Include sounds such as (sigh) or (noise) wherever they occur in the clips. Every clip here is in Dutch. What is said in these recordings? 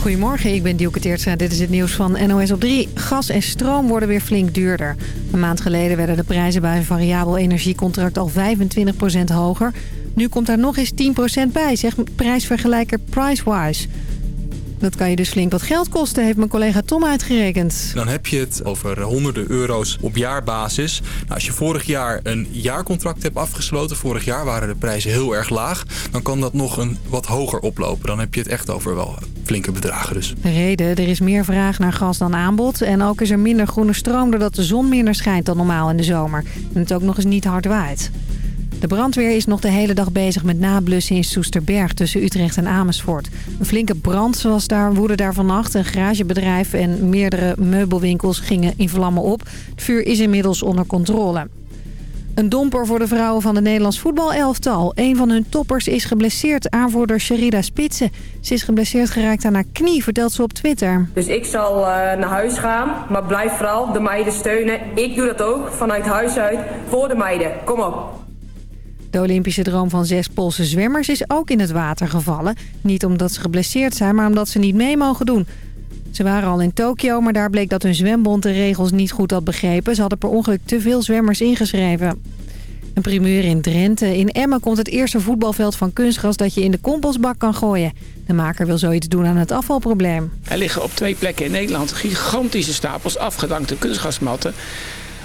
Goedemorgen, ik ben Dielke Teertstra. Dit is het nieuws van NOS op 3. Gas en stroom worden weer flink duurder. Een maand geleden werden de prijzen bij een variabel energiecontract al 25% hoger. Nu komt daar nog eens 10% bij, zegt prijsvergelijker Pricewise. Dat kan je dus flink wat geld kosten, heeft mijn collega Tom uitgerekend. Dan heb je het over honderden euro's op jaarbasis. Nou, als je vorig jaar een jaarcontract hebt afgesloten... vorig jaar waren de prijzen heel erg laag... dan kan dat nog een wat hoger oplopen. Dan heb je het echt over wel flinke bedragen dus. De reden, er is meer vraag naar gas dan aanbod. En ook is er minder groene stroom doordat de zon minder schijnt dan normaal in de zomer. En het ook nog eens niet hard waait. De brandweer is nog de hele dag bezig met nablussen in Soesterberg tussen Utrecht en Amersfoort. Een flinke brand was daar, woedde daar vannacht. Een garagebedrijf en meerdere meubelwinkels gingen in vlammen op. Het vuur is inmiddels onder controle. Een domper voor de vrouwen van de Nederlands voetbalelftal. Een van hun toppers is geblesseerd, aanvoerder Sherida Spitsen. Ze is geblesseerd geraakt aan haar knie, vertelt ze op Twitter. Dus ik zal uh, naar huis gaan, maar blijf vooral de meiden steunen. Ik doe dat ook, vanuit huis uit, voor de meiden. Kom op. De Olympische droom van zes Poolse zwemmers is ook in het water gevallen. Niet omdat ze geblesseerd zijn, maar omdat ze niet mee mogen doen. Ze waren al in Tokio, maar daar bleek dat hun zwembond de regels niet goed had begrepen. Ze hadden per ongeluk te veel zwemmers ingeschreven. Een primeur in Drenthe. In Emmen komt het eerste voetbalveld van kunstgras dat je in de kompostbak kan gooien. De maker wil zoiets doen aan het afvalprobleem. Er liggen op twee plekken in Nederland gigantische stapels afgedankte kunstgrasmatten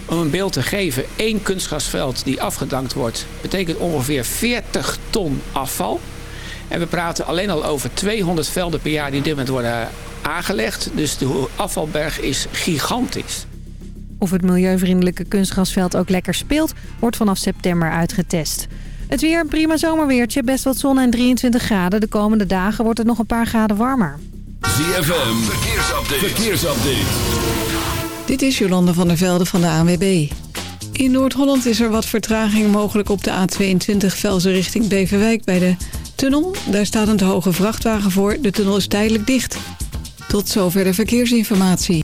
om een beeld te geven, één kunstgrasveld die afgedankt wordt... betekent ongeveer 40 ton afval. En we praten alleen al over 200 velden per jaar die dit moment worden aangelegd. Dus de afvalberg is gigantisch. Of het milieuvriendelijke kunstgrasveld ook lekker speelt, wordt vanaf september uitgetest. Het weer, een prima zomerweertje, best wat zon en 23 graden. De komende dagen wordt het nog een paar graden warmer. ZFM, verkeersupdate. verkeersupdate. Dit is Jolande van der Velde van de ANWB. In Noord-Holland is er wat vertraging mogelijk op de A22 Velzen richting Beverwijk bij de tunnel. Daar staat een te hoge vrachtwagen voor. De tunnel is tijdelijk dicht. Tot zover de verkeersinformatie.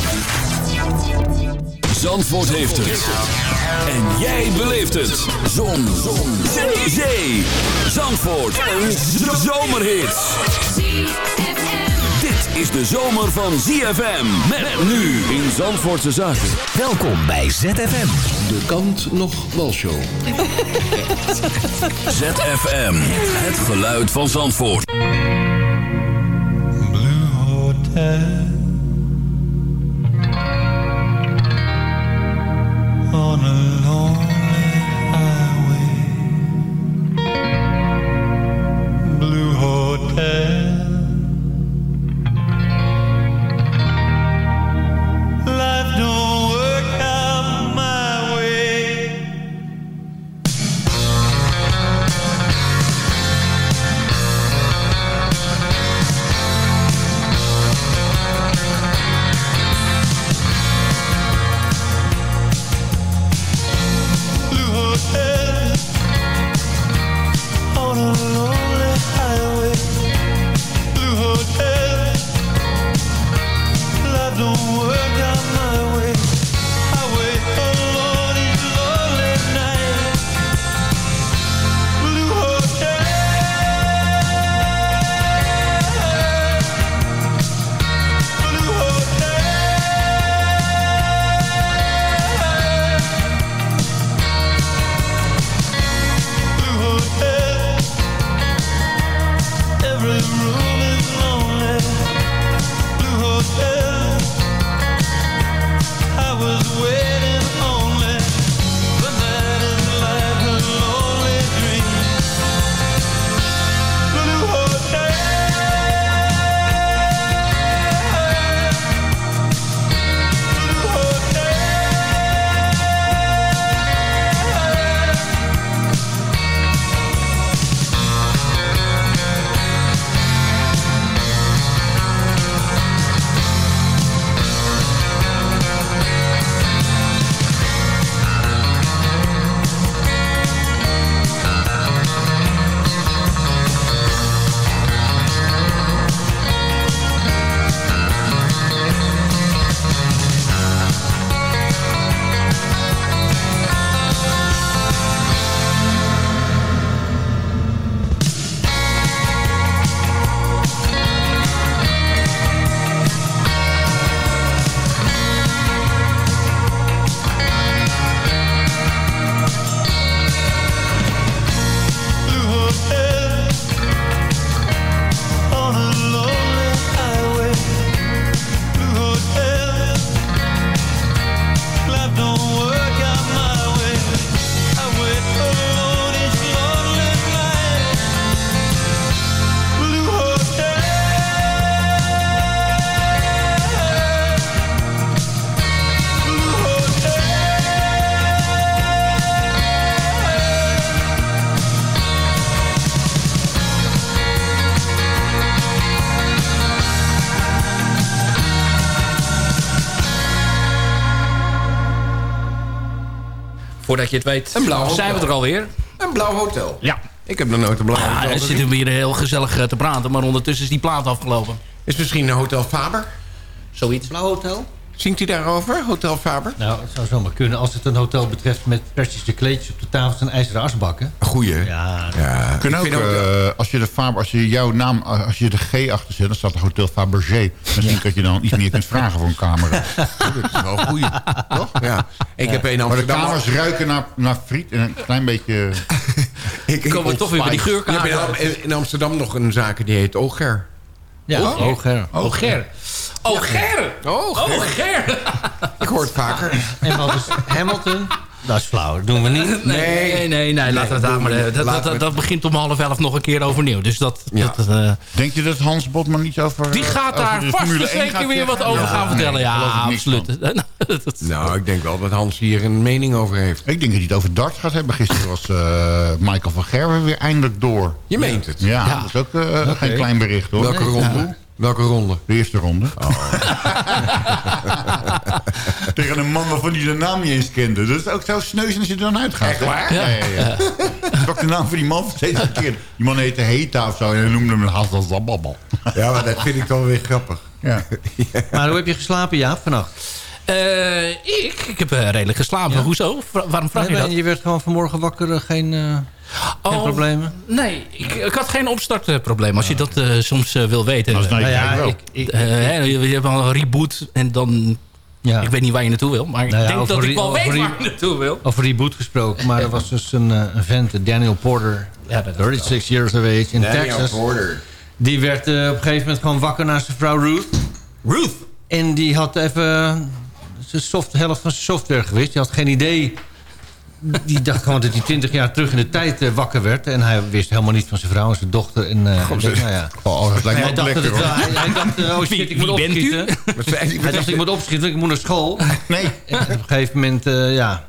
Zandvoort heeft het. En jij beleeft het. Zon. Zon. Zee. Zandvoort. Een zomerhit is de zomer van ZFM. Met nu in Zandvoortse Zaken. Welkom bij ZFM. De kant nog show. ZFM. Het geluid van Zandvoort. Blue Hotel. Amen. Voordat je het weet, Een blauw zijn we hotel. er alweer. Een blauw hotel. Ja. Ik heb nog nooit een blauw Ja, hotel er gezien. zitten we hier heel gezellig eh, te praten, maar ondertussen is die plaat afgelopen. Is misschien een Hotel Faber? Zoiets. Blauw hotel? Zingt hij daarover, Hotel Faber? Nou, het zou zomaar kunnen. Als het een hotel betreft met persische kleedjes op de tafel en ijzeren asbakken. Goeie. Ja, Ja. Kun ik ook, ook- eh, als, je de Faber, als je jouw naam, eh, als je de G achter zet, dan staat er Hotel Fabergé. Misschien dat je dan iets meer kunt vragen voor een camera. (laughs) dat is wel een goeie. Toch? Ja. Ik heb een Maar de Amsterdam... kamers ruiken naar, naar friet en een klein beetje... (laughs) Ik, Komen we toch weer bij die geurkamer. in, in Amsterdam nog een zaak die heet Oger. ja Oh. oh, Ger. Oh, Ger. Oh, Ger. Oh, Oh, Ger. Ik hoor het vaker. En wat is Hamilton? Dat is flauw, dat doen we niet. Nee, nee, nee, nee, laten we het daar maar. Dat, dat, dat, begint om half elf nog een keer overnieuw. Dus dat... Ja. dat eh, Denk je dat Hans Botman iets over... die gaat over daar vast Formule en 1 zeker weer wat over Ja, gaan nee, vertellen. ja, absoluut. (laughs) Dat- Nou, ik denk wel dat Hans hier een mening over heeft. Ik denk dat hij het over darts gaat hebben. Gisteren was eh, Michael van Gerwen weer eindelijk door. Je meent het. Ja, Ja. dat is ook eh, geen klein bericht hoor. Welke ronde? Welke ronde? De eerste ronde. Oh. (laughs) Tegen een man waarvan hij de naam niet eens kende. Dat is ook zo sneus als je er dan uitgaat. Echt waar? Ja, ja, ja. Ik pak de naam van die man steeds verkeerd. Die man heette Heta of zo en hij noemde hem Hasselzabbabal. Ja, maar dat vind ik dan weer grappig. Ja. (laughs) Maar hoe heb je geslapen, Jaap, vannacht? Eh, ik, ik heb eh, redelijk geslapen. Ja? Hoezo? Vra- waarom vraag je Nee, dat? Je werd gewoon vanmorgen wakker, eh, geen, eh, geen Oh, problemen? Nee, ik, ik had geen opstartprobleem. Als je dat eh, soms eh, wil weten. Dat is nou, Nou ja, ik ik, Eh, hè, je, je hebt al een reboot en dan... ja. Ik weet niet waar je naartoe wil, maar Nou ik ja, denk dat ik wel weet over waar je naartoe wil. Over reboot gesproken, maar er was dus een, een vent, Daniel Porter, Ja, dat 36 years of age in Texas. Porter. Die werd op een gegeven moment gewoon wakker naar zijn vrouw Ruth. Ruth. En die had even soft, de helft van zijn software gewist. Die had geen idee. Die dacht gewoon dat hij 20 jaar terug in de tijd eh, wakker werd. En hij wist helemaal niet van zijn vrouw en zijn dochter. En, eh, nou ja. (laughs) Oh, dat lijkt me hij dacht, dat lekker wel- hij, hij dacht, eh, oh shit, Wie- ik moet opschieten. (laughs) Hij dacht, ik moet opschieten, ik moet naar school. Nee. En op een gegeven moment, eh, ja...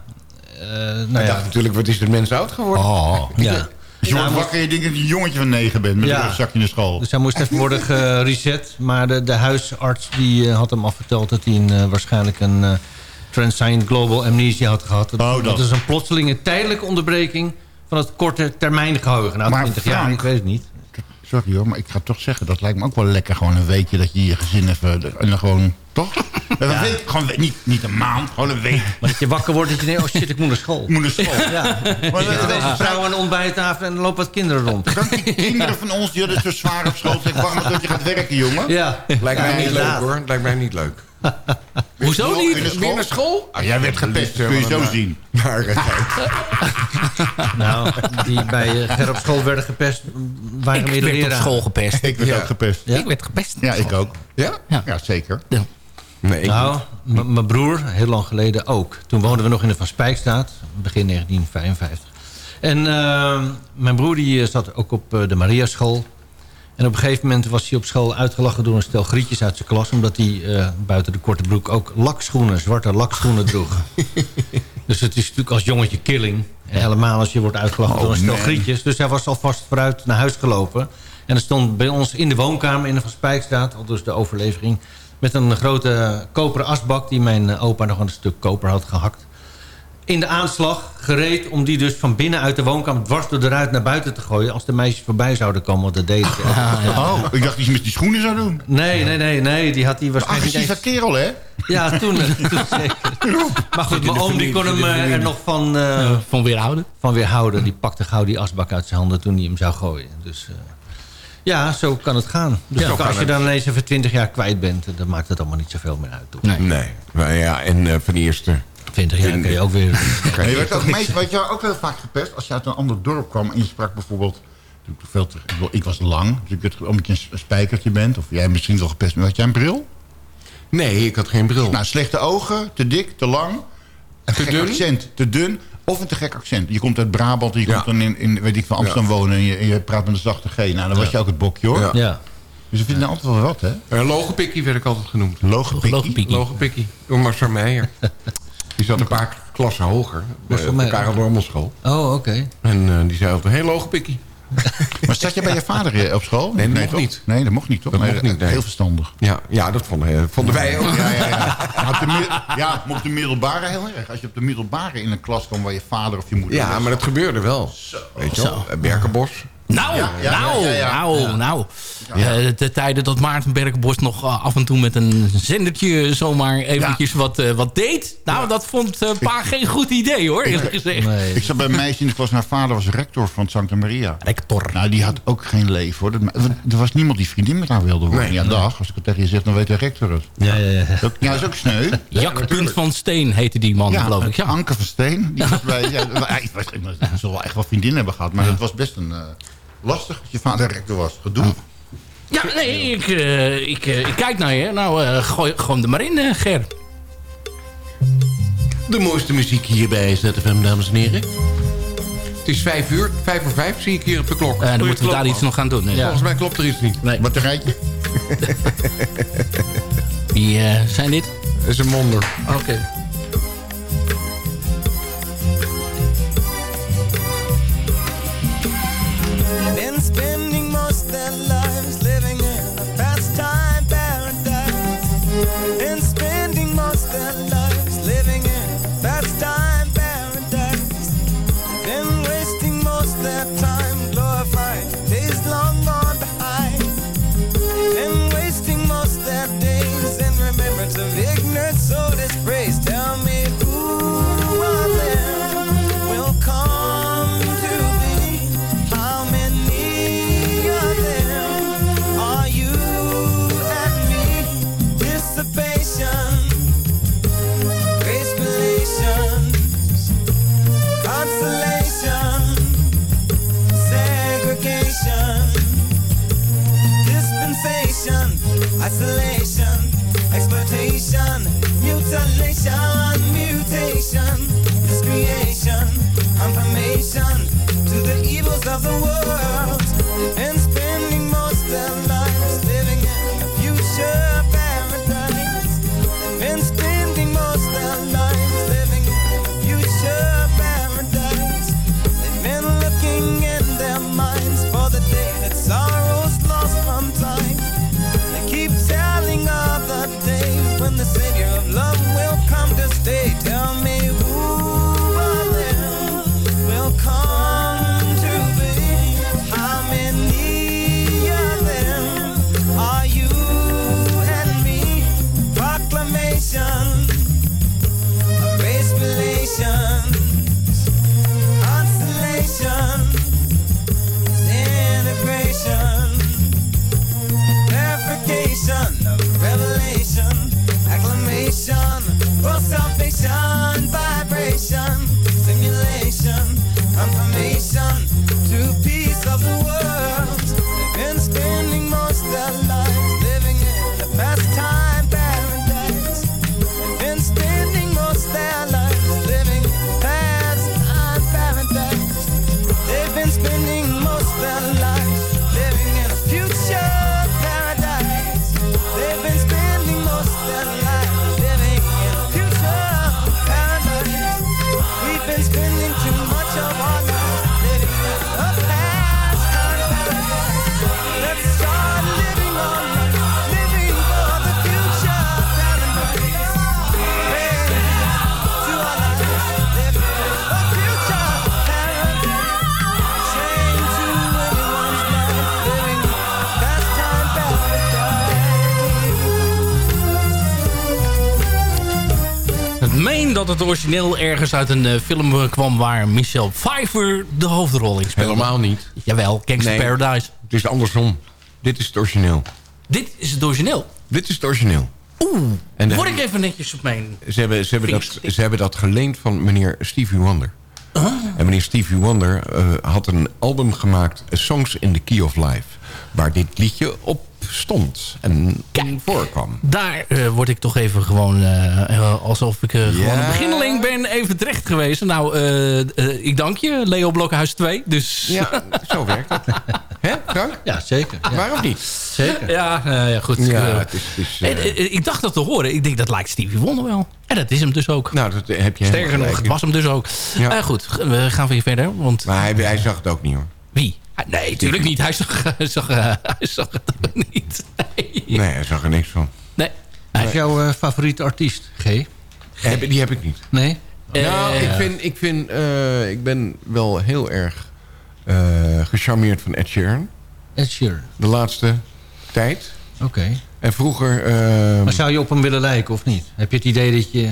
eh, nou Hij ja, dacht natuurlijk, wat is dit mens oud geworden? Oh. ja. Je wordt wakker en je denkt dat je een jongetje van negen bent met Ja. een rugzakje naar school. Dus hij moest even worden (laughs) gereset. Maar de, de huisarts die, had hem al verteld dat hij een, waarschijnlijk een eh transient global amnesia had gehad. Dat, Oh, dat. dat is een plotselinge tijdelijke onderbreking van het korte termijn geheugen. Nou, Maar 20 jaar, ik weet het niet. Sorry hoor, maar ik ga toch zeggen, dat lijkt me ook wel lekker. Gewoon een weekje dat je je gezin even... En dan gewoon, toch? (laughs) Een week, gewoon niet, niet een maand, gewoon een week. Maar dat je wakker wordt en je denkt, oh shit, ik moet naar school. (laughs) Ik moet naar school. Ja. Maar Er dat- is een vrouw aan de ontbijttafel en er lopen wat kinderen rond. Dan die kinderen van ons, die hadden zo zwaar op school. Zeg, waarom dat je gaat werken, jongen? Ja. Lijkt mij Ja, niet inderdaad. leuk hoor. Lijkt mij niet leuk. (laughs) Hoezo niet? naar school? Naar school? Ah, jij werd gepest, kun je zo zien. Maar, eh, (laughs) Nou, die bij eh, Ger op school werden gepest, waren Ik meer de werd op school gepest. Ik werd Ja. ook gepest. Ja? Ik werd gepest. Ja, ik ook. ja? Ja, zeker. Nee, ik Nou, mijn broer, heel lang geleden ook. Toen woonden we nog in de Van Spijkstraat, begin 1955. En eh, mijn broer die eh, zat ook op eh, de Mariaschool. En op een gegeven moment was hij op school uitgelachen door een stel grietjes uit zijn klas... omdat hij eh, buiten de korte broek ook lakschoenen, zwarte lakschoenen droeg. (laughs) dus het is natuurlijk als jongetje killing. En helemaal als je wordt uitgelachen Oh, door een stel man. grietjes. Dus hij was alvast vooruit naar huis gelopen. En er stond bij ons in de woonkamer in de Van Spijkstraat... al dus de overlevering... met een grote koperen asbak... die mijn opa nog een stuk koper had gehakt. In de aanslag gereed om die dus van binnen uit de woonkamer... dwars door de ruit naar buiten te gooien... als de meisjes voorbij zouden komen, want dat deden ze. (laughs) Oh, ik dacht iets met die schoenen zou doen. Nee, nee, nee, nee, die had hij waarschijnlijk niet Agressieve eens... kerel, hè? Ja, toen, eh, (laughs) toen zeker. Maar goed, mijn oom die kon hem eh, er nog van, eh, Van weerhouden. van weerhouden. Die pakte gauw die asbak uit zijn handen toen hij hem zou gooien. Dus eh, ja, zo kan het gaan. Dus Ja, ook als je dan ineens even 20 jaar kwijt bent... dan maakt het allemaal niet zoveel meer uit. toch? Nee. Nee. Maar ja, en eh, van eerste... 20 jaar kun je ook weer... (laughs) Maar je werd ook (laughs) meest, weet je, ook heel vaak gepest als je uit een ander dorp kwam en je sprak bijvoorbeeld. ik Veel te, ik bedoel, ik was lang, dus ik werd omdat je een spijkertje bent. Of jij misschien wel gepest, maar had jij een bril? Nee, ik had geen bril. Nou, slechte ogen, te dik, te lang. Een Te gek dun? accent, te dun. Of een te gek accent. Je komt uit Brabant, en je Ja. komt dan in, in weet ik, van Amsterdam wonen en je, je praat met een zachte G. Nou, dan was je ook het bokje hoor. Ja. Ja. Dus we vinden altijd wel wat, hè? Uh, Logopikkie werd ik altijd genoemd. Logopikkie. Logopikkie. Logopikkie. Door Marcel Meijer. (laughs) Die zat een paar klassen hoger. Marcel Op de Meijer. Karel Dormelschool. Oh, oké. En eh, die zei altijd, heel logopikkie. (laughs) Maar zat je bij je vader eh, op school? Nee, dat mocht niet. Nee, dat mocht niet, toch? Dat Nee, mocht niet, nee. Heel verstandig. Ja, ja dat vonden, vonden wij ook. Ja, ja, ja. (laughs) Maar op de, mid- ja, maar op de middelbare heel erg. Als je op de middelbare in een klas kwam waar je vader of je moeder Ja, was. maar dat gebeurde wel. Weet je wel? Eh, Berkenbos. Nou, Ja, ja, nou, ja, ja, ja. nou, Ja. nou. De tijden dat Maarten Berkenbos nog eh, af en toe met een zendertje zomaar eventjes wat, eh, wat deed. Nou, dat vond eh, pa geen goed idee hoor, eerlijk gezegd. Ik zat bij een meisje in de klas. Mijn vader was rector van Santa Maria. Rector. Nou, die had ook geen leven hoor. Dat- Er was niemand die vriendin met haar wilde worden. Nee. ja, dag. Als ik het tegen je zeg, dan weet de rector het. Ja, ja, ja. Dat, ja, is ook sneu. (laughs) Jak Punt van Steen heette die man, Ja, geloof ik. Ja. Anke van Steen. Die was bij, ja, hij was, hij zal wel echt wel vriendin hebben gehad. Maar het was best een... lastig als je vader rector was. Gedoe. Ja, nee, ik, eh, ik, eh, ik kijk naar je. Nou, eh, gooi gewoon er maar in, Ger. De mooiste muziek hier bij ZFM, dames en heren. Het is vijf uur. Vijf voor vijf zie ik hier op de klok. Dan moeten we daar iets nog gaan doen. Nee. Volgens mij klopt er iets niet. Nee. Batterijtje? Wie (laughs) eh, zijn dit? Dat is een wonder. Oké. Paradise. Of the world, dat het origineel ergens uit een eh, film eh, kwam... waar Michelle Pfeiffer de hoofdrol in speelde. Helemaal niet. Jawel, Gangster Nee, Paradise. Het is andersom. Dit is het origineel. Dit is het origineel. Dit is het origineel. Oeh, En word ik even netjes op mijn... Ze hebben, ze, hebben dat, ze hebben dat geleend van meneer Stevie Wonder. Ah. En meneer Stevie Wonder eh, had een album gemaakt... Songs in the Key of Life. Waar dit liedje op stond. En in voorkwam. Daar eh, word ik toch even gewoon... eh, eh, alsof ik gewoon een beginneling ben even terecht geweest. Nou, eh, eh, ik dank je. Leo Blokhuis 2. Dus... Ja, zo werkt het. (laughs) Hè, Frank? Ja, zeker. Ja. Waarom niet? Zeker. Ja, ja goed. Ja, het is... Het is en, ik dacht dat te horen. Ik denk, dat lijkt Stevie Wonder wel. En dat is hem dus ook. nou, dat heb je Sterker nog, het was hem dus ook. Ja. Goed, we gaan weer verder. Want Maar hij, hij zag het ook niet hoor. wie? Ah, nee, tuurlijk niet. Hij zag, (laughs) hij zag, hij zag het ook niet. Nee, hij zag er niks van. Nee. Is jouw eh, favoriete artiest, G? Heb, die heb ik niet. Nee? nou, Eh, ik, vind, ik, vind, eh, ik ben wel heel erg eh, gecharmeerd van Ed Sheeran. Ed Sheeran. De laatste tijd. Oké. En vroeger... eh, Maar zou je op hem willen lijken of niet? Heb je het idee dat je...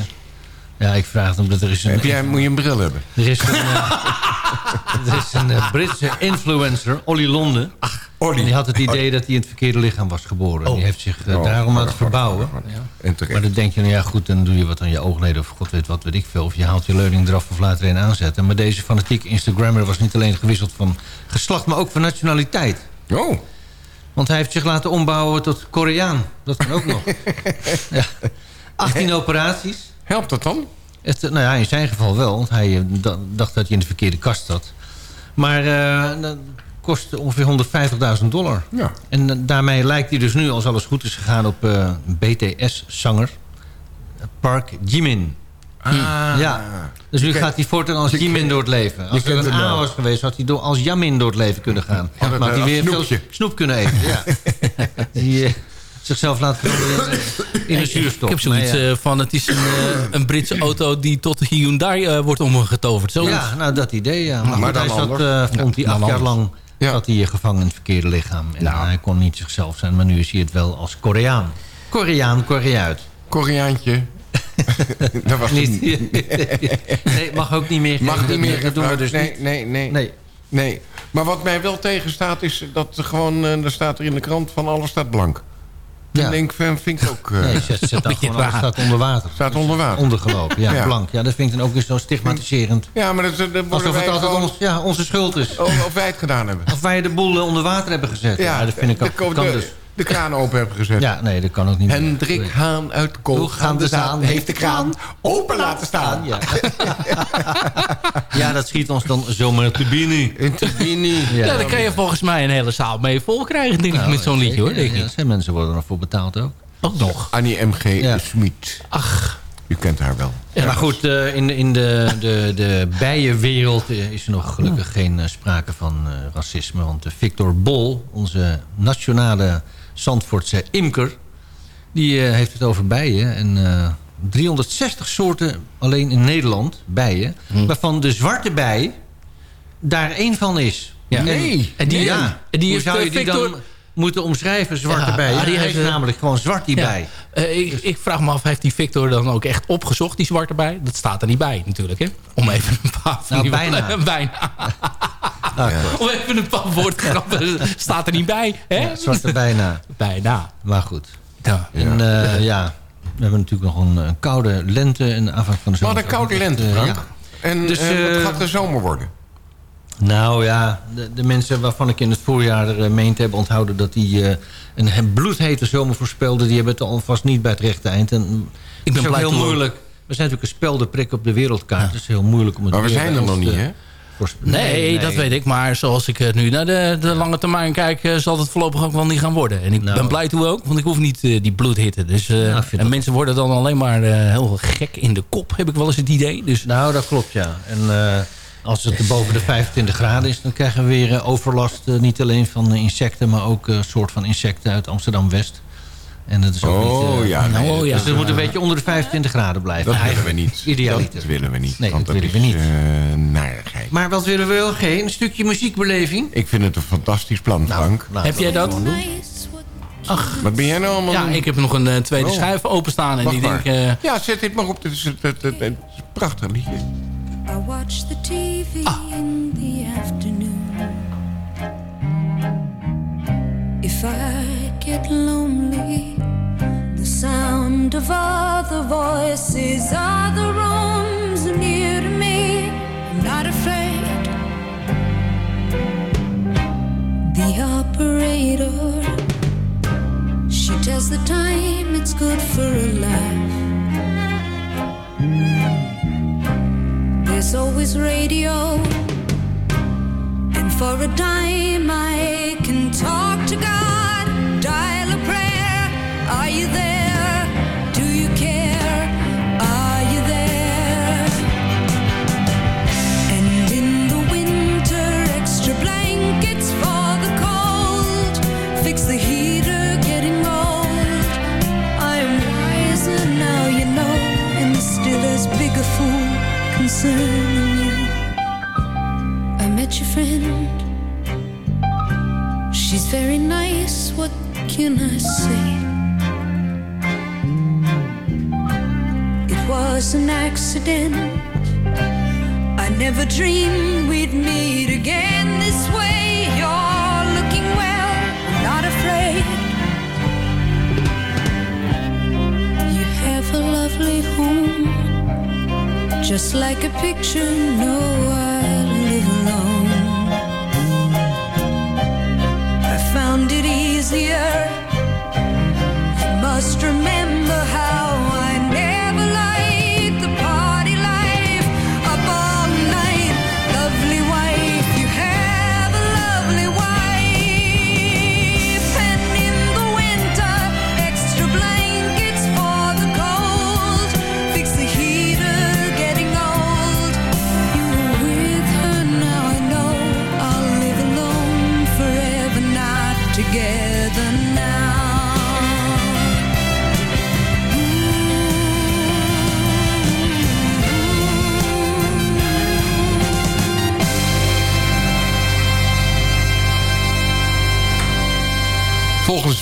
Ja, ik vraag het omdat er is een... heb jij, moet je een bril hebben? Er is een, eh, (laughs) er is een eh, Britse influencer, Olly Londen. Olly. En die had het idee dat hij in het verkeerde lichaam was geboren. Die heeft zich eh, Oh, daarom oh, laten oh, verbouwen. oh, oh, oh. En terecht. Maar dan denk je, nou ja goed, dan doe je wat aan je oogleden... of god weet wat, weet ik veel. Of je haalt je leuning eraf of laat er een aanzetten. Maar deze fanatieke Instagrammer was niet alleen gewisseld van geslacht... maar ook van nationaliteit. Oh. Want hij heeft zich laten ombouwen tot Koreaan. Dat kan ook nog. (laughs) ja. 18 operaties. Helpt dat dan? Het, nou ja, in zijn geval wel. Want hij eh, da- dacht dat hij in de verkeerde kast zat. Maar eh, dat kostte ongeveer 150.000 dollar. Ja. En eh, daarmee lijkt hij dus nu, als alles goed is gegaan... op eh, BTS-zanger Park Jimin. Ah. Ja. Dus nu gaat hij voortaan als Jimin door het leven. Als kent een A was geweest, had hij door, als Jamin door het leven kunnen gaan. Ja, maar had eh, hij weer veel snoep kunnen eten. Ja. (laughs) die eh, zichzelf laat veranderen in, een ik, zuurstof. ik heb zoiets Maar ja. eh, van, het is een, eh, een Britse auto die tot Hyundai eh, wordt omgetoverd. Zo Ja, nou dat idee, ja. Maar, Maar hij zat, eh, vond hij Ja, acht jaar lang Ja. zat hij gevangen in het verkeerde lichaam. En Nou. hij kon niet zichzelf zijn, maar nu is hij het wel als Koreaan. Koreaan, Koreauit. Koreaantje. (laughs) dat was Niet, (laughs) nee, mag ook niet meer. Mag Dat- niet meer. Dat doen we dus nee, niet. nee, nee, Nee. nee. Maar wat mij wel tegenstaat is dat er gewoon... eh, er staat er in de krant van alles staat blank. Ja. Dat denk, ik, vind ik ook... eh, Nee, zet, (laughs) Beetje gewoon raar. staat onder water. staat onder water. Ondergelopen, ja, (laughs) Ja. blank. Ja, dat vind ik dan ook weer zo stigmatiserend. Ja, maar dat, dat Alsof het altijd ons, ja, onze schuld is. Of, of wij het gedaan hebben. Of wij de boel onder water hebben gezet. Ja, dat vind ik ook. de, kan de, dus. De kraan open hebben gezet. Ja, nee, dat kan ook niet. Hendrik Haan uit Koolgaande Zaan heeft de kraan open laten staan. Ja. (laughs) ja, dat schiet ons dan zomaar te binnen. In Turbini. (laughs) Ja, daar kan je volgens mij een hele zaal mee vol krijgen, denk ik, met zo'n liedje hoor. Denk Ja, ik. zijn mensen worden ervoor betaald ook. Ook nog. Annie M.G. Ja. Smit. Ach, U kent haar wel. Maar goed, eh, in, in de, de, de bijenwereld eh, is er nog gelukkig geen eh, sprake van eh, racisme. Want Victor Bol, onze nationale Zandvoortse imker... die eh, heeft het over bijen. En eh, 360 soorten alleen in Nederland, bijen... waarvan de zwarte bij daar één van is. Ja. Nee. En die, ja, en die heeft, zou je eh, die Victor- dan moeten omschrijven, zwarte Ja, bij? ah, die heeft, eh, namelijk gewoon zwart die Ja. bij. Eh, ik, ik vraag me af, heeft die Victor dan ook echt opgezocht, die zwarte bij? Dat staat er niet bij natuurlijk, hè? Om even een paar... Nou, die- bijna. (laughs) bijna. (laughs) Ah, Om even een paar woordgrappen. (laughs) staat er niet bij, hè? Ja, zwarte bijna. Bijna. Maar goed. Ja. En eh, ja, we hebben natuurlijk nog een, een koude lente en de aanvang van de zomer. hadden een koude lente, eh, Frank. ja. En Dus, eh, wat eh, gaat de zomer worden? Nou ja, de, de mensen waarvan ik in het voorjaar uh, meent hebben onthouden... dat die uh, een bloedhete zomer voorspelden... die hebben het alvast niet bij het rechte eind. En Ik ben blij heel moeilijk. We zijn natuurlijk een speldeprik op de wereldkaart. Het is heel moeilijk om het Maar we zijn er nog niet, hè? Nee, dat weet ik. Maar zoals ik eh, nu naar de, de lange termijn kijk... zal het voorlopig ook wel niet gaan worden. En ik Nou. ben blij toe ook, want ik hoef niet die bloedhitte. Dus, Nou, en mensen worden dan alleen maar heel gek in de kop, heb ik wel eens het idee. Dus Nou, dat klopt, ja. En als het boven de 25 graden is... dan krijgen we weer uh, overlast. Uh, niet alleen van insecten, maar ook een soort van insecten uit Amsterdam-West. En dat is ook Oh, niet... ja, nee, oh, ja. Dus het moet een beetje onder de 25 graden blijven. Dat willen we niet. Idealiter. Dat willen we niet. Nee, want dat dat willen we is, niet. eh, narigheid. Maar wat willen we wel? Geen een stukje muziekbeleving? Ik vind het een fantastisch plan, Frank. Nou, heb jij dat? Ach. Wat ben jij nou allemaal Ja, doen? ik heb nog een eh, tweede Oh. schuif openstaan. En Wacht die denk eh, Ja, zet dit maar op. Het is, het, het, het- het is een prachtig liedje. I watch the TV in the afternoon. If I get lonely, the sound of other voices, other rooms near to me. I'm not afraid. The operator, she tells the time it's good for a laugh. There's always radio. And for a dime, I can talk to God. You. I met your friend. She's very nice, what can I say? It was an accident. I never dreamed we'd meet again this way. You're looking well, not afraid. You have a lovely home, just like a picture. No, I live alone. I found it easier. You must remember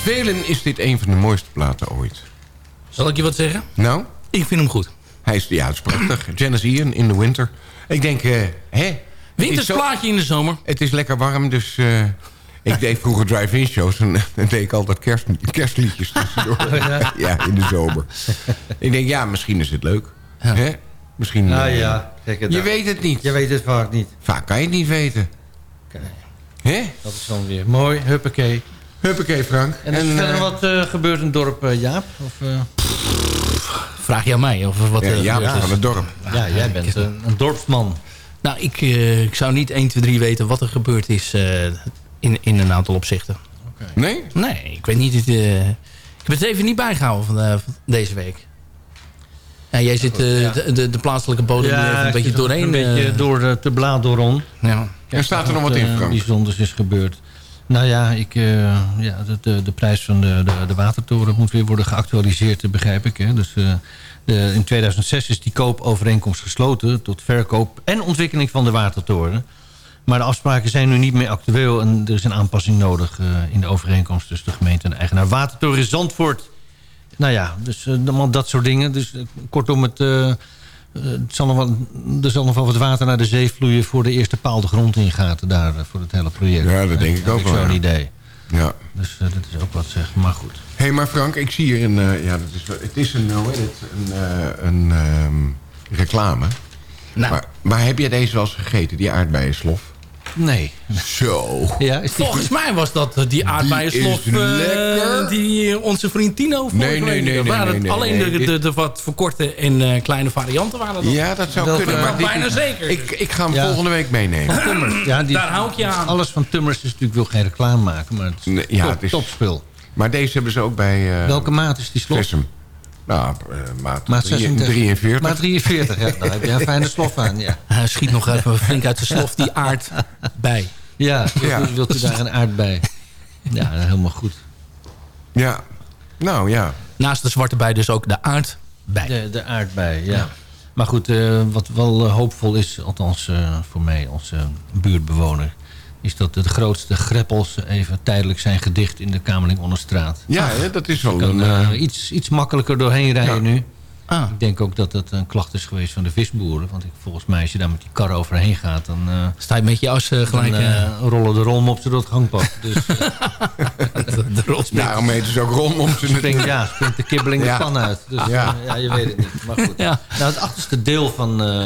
Volgens velen is dit een van de mooiste platen ooit. Zal ik je wat zeggen? Nou? Ik vind hem goed. Hij is, ja, het is prachtig. Janice Ian in the winter. Ik denk, eh hè? Wintersplaatje in de zomer. Het is lekker warm, dus... eh, ik deed vroeger drive-in shows en (laughs) dan deed ik altijd kerst, kerstliedjes tussendoor. (laughs) Ja. (laughs) ja, in de zomer. ik denk, ja, misschien is het leuk. Hè? Misschien, Nou ja, kijk, het je weet het niet. Je weet het vaak niet. Vaak kan je het niet weten. Hè? Dat is dan weer mooi. Huppakee. Huppakee, Frank. En is er En, verder eh, wat eh, gebeurd in het dorp, eh, Jaap? Of, eh? Vraag je aan mij of wat Ja, Jaap is. van het dorp. Ja, jij bent een, een dorpsman. Nou, ik, eh, ik zou niet 1, 2, 3 weten wat er gebeurd is eh, in, in een aantal opzichten. Nee? Nee, ik weet niet. eh, ik heb het even niet bijgehouden van, eh, van deze week. Ja, jij zit eh, Ja. de, de, de plaatselijke bodem even een het beetje doorheen. Een beetje door eh, te bladeren. ja. Er staat er nog wat in, Frank. bijzonders is gebeurd. Nou ja, ik, eh, ja de, de, prijs van de, de, de watertoren moet weer worden geactualiseerd, eh, begrijp ik. Hè? Dus, eh, de, in 2006 is die koopovereenkomst gesloten... tot verkoop en ontwikkeling van de watertoren. Maar de afspraken zijn nu niet meer actueel... en er is een aanpassing nodig in de overeenkomst... tussen de gemeente en de eigenaar. Watertoren Zandvoort. Nou ja, dus dat soort dingen. Dus kortom, het... eh, eh, het zal nog wel, er zal nog wel wat water naar de zee vloeien... voor de eerste paal de grond ingaat daar eh, voor het hele project. Ja, dat denk ik Heb ook wel, zo'n ja. idee. Ja. Dus eh, dat is ook wat zeg. Maar goed. Hé, hey, maar Frank, ik zie hier een... eh, ja, dat is, wel- het is een, hoe heet het, een, eh, een ehm, reclame. Nou. Maar, maar heb jij deze wel eens gegeten, die aardbeienslof? Nee. Zo. Ja, is die Volgens mij was dat eh, die aardbeienslof Die is lekker. eh, die eh, onze vriend Tino Nee, nee, nee, nee, waren nee, nee, Alleen nee. de, de, de wat verkorte en eh, kleine varianten waren dat. Ja, dat zou Welke- kunnen. Maar Maar dit- bijna zeker. Ik, ik ga hem Ja. volgende week meenemen. Tummers. Ja, die, Daar hou ik je aan. Alles van Tummers is natuurlijk wil geen reclame maken. Maar het is, Nee, ja, top, het is- topspul. Maar deze hebben ze ook bij... eh Welke maat is die slof? Nou, eh, maat, Maat 36. 43. Maat 43, ja. Dan heb je een fijne slof aan, ja. (laughs) Hij schiet nog even flink uit de slof die aard bij. Ja, Ja. wilt, wilt u daar een aardbei? Ja, helemaal goed. Ja. Nou, ja. Naast de zwarte bij dus ook de aardbei. De, de aardbei, ja. Maar goed, eh, wat wel eh, hoopvol is, althans eh, voor mij als eh, buurtbewoner... is dat de grootste greppels even tijdelijk zijn gedicht in de Kamerling Onderstraat. Ja, dat is wel Je kan een... eh, eh, iets, iets makkelijker doorheen rijden Ja. nu. Ah. Ik denk ook dat dat een klacht is geweest van de visboeren. Want ik, volgens mij, als je daar met die kar overheen gaat... dan, eh, Sta je met je as eh, gelijk... dan eh, rollen de rolmopsen door het gangpad. Dus (laughs) de, rol. Daarom heten ze ook rolmomsen springt, natuurlijk. ja, springt de kibbeling Ja. de pan uit. Dus Ja. ja. ja, je weet het niet. Maar goed. Ja. Nou, het achterste deel van... eh,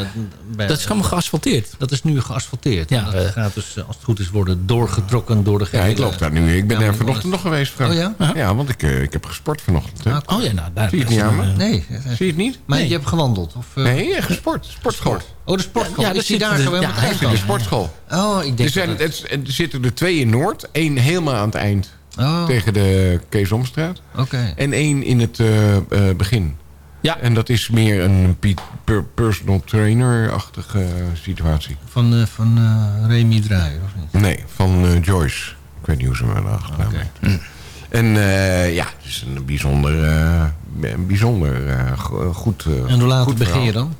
bij- Dat is helemaal geasfalteerd. Dat is nu geasfalteerd. Ja, dat gaat dus, als het goed is, worden doorgetrokken door de Ja, gehele... ik loop daar nu. Ik ben Ja, er vanochtend nog geweest, Frank. Oh ja? Ja, want ik, eh, ik heb gesport vanochtend. Hè. Oh ja, nou, daar Zie je het niet aan me? Nee. Zie je het niet? Maar Nee. je hebt gewandeld? Of, eh, Nee, echt gesport. Sportschool. Oh, de sportschool. Ja, is daar die zit daar de- zo ja, het is de sportschool. Oh, ik Er, denk zijn, dat het, er zitten er twee in Noord. één helemaal aan het eind. Oh, Tegen de Kees Omstraat. oké. En één in het eh, eh, begin. Ja. En dat is meer een pe- per- personal trainer-achtige situatie. Van, eh, van eh, Remy Draaier, of niet? Nee, van eh, Joyce. Ik weet niet hoe ze me achternaam Oké. En eh, ja, het is een bijzonder, eh, bijzonder eh, go- goed En hoe laat begin je dan?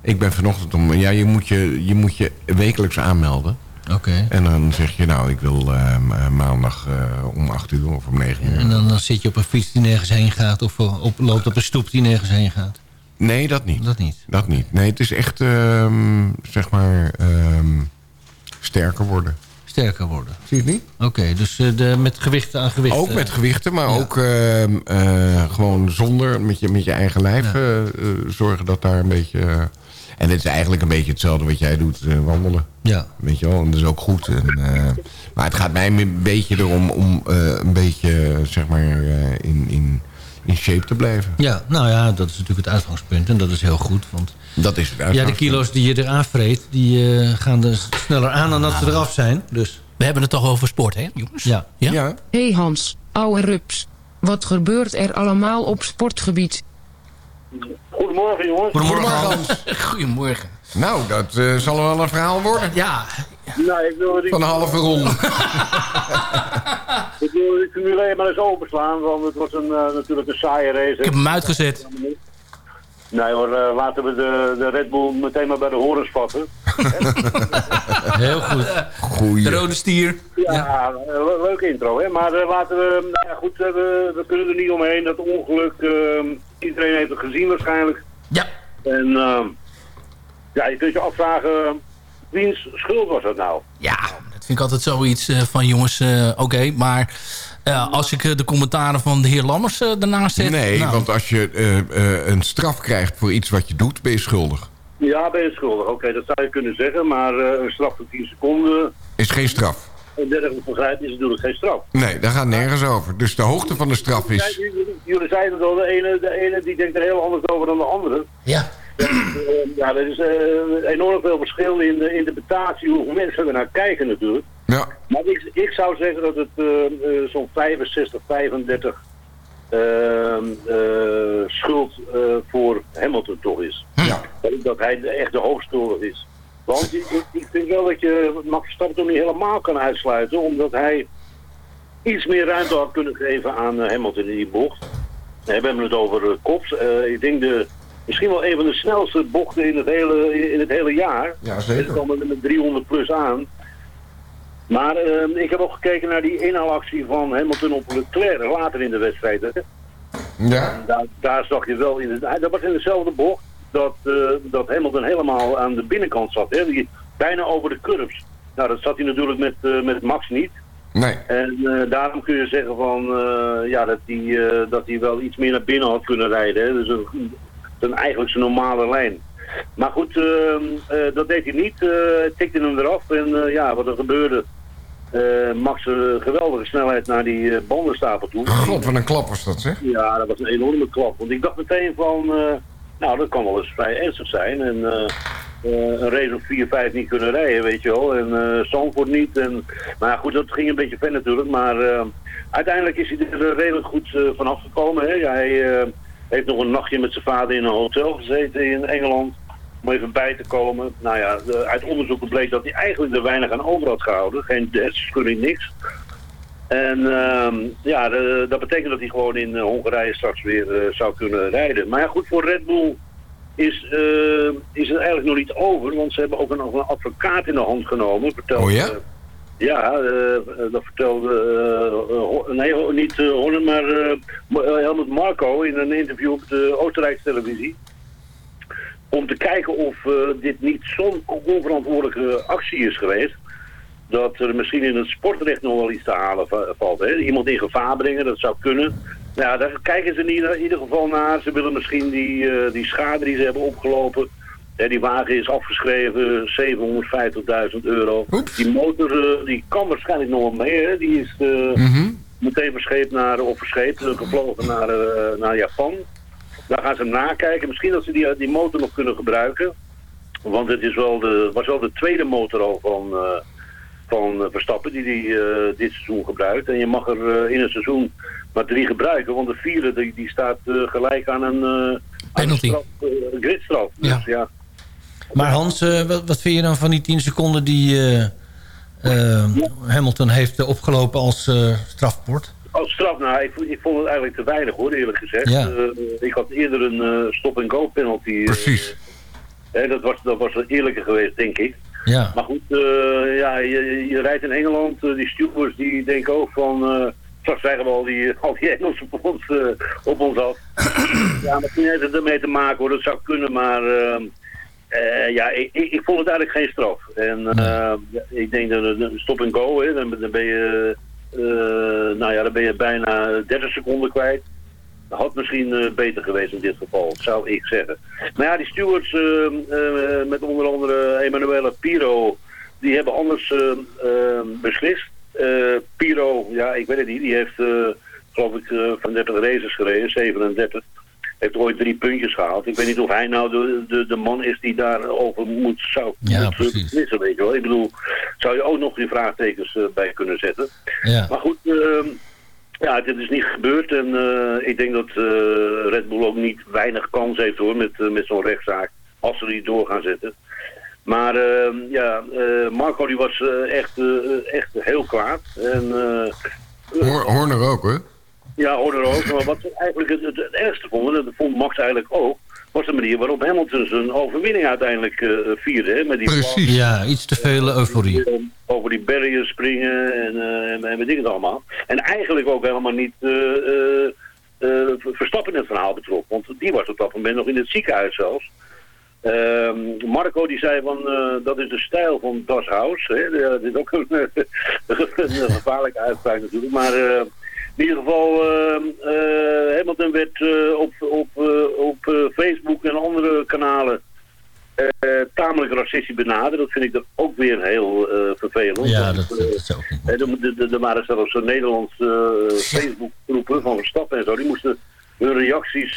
Ik ben vanochtend om... Ja, je moet je, je, moet je wekelijks aanmelden. Oké. En dan zeg je, nou, ik wil ma- maandag om 8 uur of om 9 uur. En dan, dan zit je op een fiets die nergens heen gaat... of op, loopt op een stoep die nergens heen gaat. Nee, dat niet. Dat niet? Dat niet. Nee, het is echt, ehm, zeg maar, ehm, sterker worden. Sterker worden. Zie je het niet? Oké, dus eh, de, met gewichten aan gewichten. Ook met gewichten, maar ook ehm, eh, gewoon zonder, met je, met je eigen lijf eh, zorgen dat daar een beetje... en het is eigenlijk een beetje hetzelfde wat jij doet, wandelen. Ja. Weet je wel, en dat is ook goed. En, maar het gaat mij een beetje erom om een beetje, zeg maar, in, in, in shape te blijven. Ja, nou ja, dat is natuurlijk het uitgangspunt. En dat is heel goed, want... Dat is het Ja, de kilo's die je eraan vreet... die eh, gaan er sneller aan dan dat ze eraf zijn. Dus. We hebben het toch over sport, hè, jongens? Ja. Ja? hey Hans, ouwe rups. Wat gebeurt er allemaal op sportgebied? Goedemorgen jongens. Goedemorgen, Hans. (laughs) Goedemorgen. Nou, dat eh, zal wel een verhaal worden. Ja. Nou, ik wil Van een halve ronde. (laughs) (laughs) ik wil de Formule 1 maar eens openslaan, want het was een, eh, natuurlijk een saaie race. Ik heb hem uitgezet. Nee hoor, eh, laten we de, de Red Bull meteen maar bij de horens vatten. (laughs) Heel goed. Goeie. De rode stier. Ja, le- leuke intro hè. Maar laten we, nou ja, goed, we, we kunnen er niet omheen. Dat ongeluk, eh, iedereen heeft het gezien waarschijnlijk. Ja. En eh, ja, je kunt je afvragen, wiens schuld was dat nou? Ja, dat vind ik altijd zoiets eh, van jongens, eh, oké. maar eh, als ik de commentaren van de heer Lammers ernaast zet... Nee, nou, want als je eh, eh, een straf krijgt voor iets wat je doet, ben je schuldig. Ja, ben je schuldig. Oké, dat zou je kunnen zeggen, maar eh, een straf van 10 seconden, Is geen straf. een dergelijke vergrijp is natuurlijk geen straf. Nee, daar gaat nergens over. Dus de hoogte van de straf is... Jullie- jullie- Jullie zeiden het al, de ene, de ene die denkt er heel anders over dan de andere. Ja. Ja, eh, ja er is eh, enorm veel verschil in de interpretatie, hoe mensen er naar kijken natuurlijk. Ja. Maar ik, ik zou zeggen dat het eh, zo'n 65, 35 ehm, eh, schuld voor Hamilton toch is. Ja. Dat hij de, echt de hoofdschuldig is. Want ik, ik- vind wel dat je Max Verstappen toch niet helemaal kan uitsluiten, omdat hij iets meer ruimte had kunnen geven aan Hamilton in die bocht. We hebben het over Kops. Ik denk de, misschien wel een van de snelste bochten in het hele, in het hele jaar. Ja, zeker. Er komen met 300 plus aan. Maar eh, ik heb ook gekeken naar die inhaalactie van Hamilton op Leclerc later in de wedstrijd. Hè. Ja. Daar, daar zag je wel in het, dat was in dezelfde bocht dat, eh, dat Hamilton helemaal aan de binnenkant zat. Hè. Die, bijna over de curves. Nou, dat zat hij natuurlijk met, eh, met Max niet. Nee. En eh, daarom kun je zeggen van, ja, dat hij dat hij wel iets meer naar binnen had kunnen rijden. Hè. Dus een, een eigenlijk zijn normale lijn. Maar goed, eh, eh, dat deed hij niet. eh tikte hem eraf. En eh, ja, wat er gebeurde. Max een geweldige snelheid naar die bandenstapel toe. God, wat een klap was dat, zeg. Ja, dat was een enorme klap. Want ik dacht meteen van, nou dat kan wel eens vrij ernstig zijn. En een race op 4-5 niet kunnen rijden, weet je wel. En Zandvoort niet. En, maar ja, goed, dat ging een beetje ver natuurlijk. Maar uiteindelijk is hij er redelijk goed eh, vanaf gekomen. Hè. Hij heeft nog een nachtje met zijn vader in een hotel gezeten in Engeland. Om even bij te komen. Nou ja, de- uit onderzoeken bleek dat hij eigenlijk er weinig aan over had gehouden. Geen hersenschudding, niks. En ehm, ja, de- dat betekent dat hij gewoon in eh, Hongarije straks weer eh, zou kunnen rijden. Maar ja, goed, voor Red Bull is, eh, is het eigenlijk nog niet over. Want ze hebben ook een, nog een advocaat in de hand genomen. Vertelt, Oh ja? Eh, ja, eh, dat vertelde, eh, nee, niet uh, maar eh, Ma- eh, Helmut Marco in een interview op de Oostenrijkse televisie. Om te kijken of eh, dit niet zo'n onverantwoordelijke actie is geweest. Dat er misschien in het sportrecht nog wel iets te halen va- valt. Hè? Iemand in gevaar brengen, dat zou kunnen. Nou, daar kijken ze in ieder, in ieder geval naar. Ze willen misschien die, eh, die schade die ze hebben opgelopen. Die wagen is afgeschreven, 750.000 euro. Die motor eh, die kan waarschijnlijk nog wel mee. Hè? Die is eh, meteen verscheept naar, of verscheept, eh, gevlogen naar, naar Japan. Daar gaan ze nakijken. Misschien dat ze die, die motor nog kunnen gebruiken. Want het is wel de, was wel de tweede motor al van, van Verstappen die hij eh, dit seizoen gebruikt. En je mag er in een seizoen maar drie gebruiken. Want de vierde die, die staat gelijk aan een, Penalty. Aan een straf, gridstraf. Dus ja. Maar Hans, eh, wat, wat vind je dan van die 10 seconden die eh, eh, Hamilton heeft opgelopen als strafbord? Als straf, nou, ik, ik vond het eigenlijk te weinig hoor, eerlijk gezegd. Ja. Ik had eerder een eh, stop-and-go penalty. eh, Precies. hè, dat, was, dat was eerlijker geweest, denk ik. Ja. Maar goed, ja, je, je rijdt in Engeland, die stewards die denken ook van... eh straks krijgen we al die, (laughs) al die Engelsen op ons, op ons af. ja, maar toen heeft het ermee te maken hoor, dat zou kunnen, maar... eh, ja, ik, ik, ik vond het eigenlijk geen straf. En eh, ja, ik denk dat een stop and go, hè, dan, dan ben je... eh, nou ja, dan ben je bijna 30 seconden kwijt. Dat had misschien eh, beter geweest in dit geval, zou ik zeggen. Maar ja, die stewards eh, eh, met onder andere Emanuele Piro, die hebben anders eh, eh, beslist. Piro, ja, ik weet het niet, die heeft geloof ik van 30 races gereden, 37. Heeft ooit drie puntjes gehaald. Ik weet niet of hij nou de, de, de man is die daarover moet, zou Ja, moet, precies. beslissen, weet je wel. Ik bedoel, zou je ook nog die vraagtekens eh, bij kunnen zetten. Ja. Maar goed, ehm, ja, dit is niet gebeurd. En eh, ik denk dat eh, Red Bull ook niet weinig kans heeft hoor met, met zo'n rechtszaak. Als ze die door gaan zetten. Maar ehm, ja, eh, Marco die was eh, echt, eh, echt heel kwaad. En, eh, Hoor, Horner ook, hoor. Ja, hoorde er ook. Maar wat ze eigenlijk het, het, het ergste vonden, en dat vond Max eigenlijk ook, was de manier waarop Hamilton zijn overwinning uiteindelijk eh, vierde. Hè, met die Precies. Ja, iets te veel euforie. eh, over die barriers springen en, eh en, en weet ik het allemaal. En eigenlijk ook helemaal niet eh, eh, eh, Verstappen in het verhaal betrok. Want die was op dat moment nog in het ziekenhuis zelfs. Ehm, Marco die zei van eh, dat is de stijl van Das Haus. Hè. Ja, Dat is ook een, (laughs) een gevaarlijke uitspraak natuurlijk. Maar eh, in ieder geval, eh, Hamilton werd eh, op, op, eh, op Facebook en andere kanalen tamelijk racistisch benaderd. Dat vind ik dan ook weer heel vervelend. Ja, dat, dat is ook niet. Er, er- er waren zelfs zo'n Nederlandse Facebook-groepen van Verstappen en zo. Die moesten hun reacties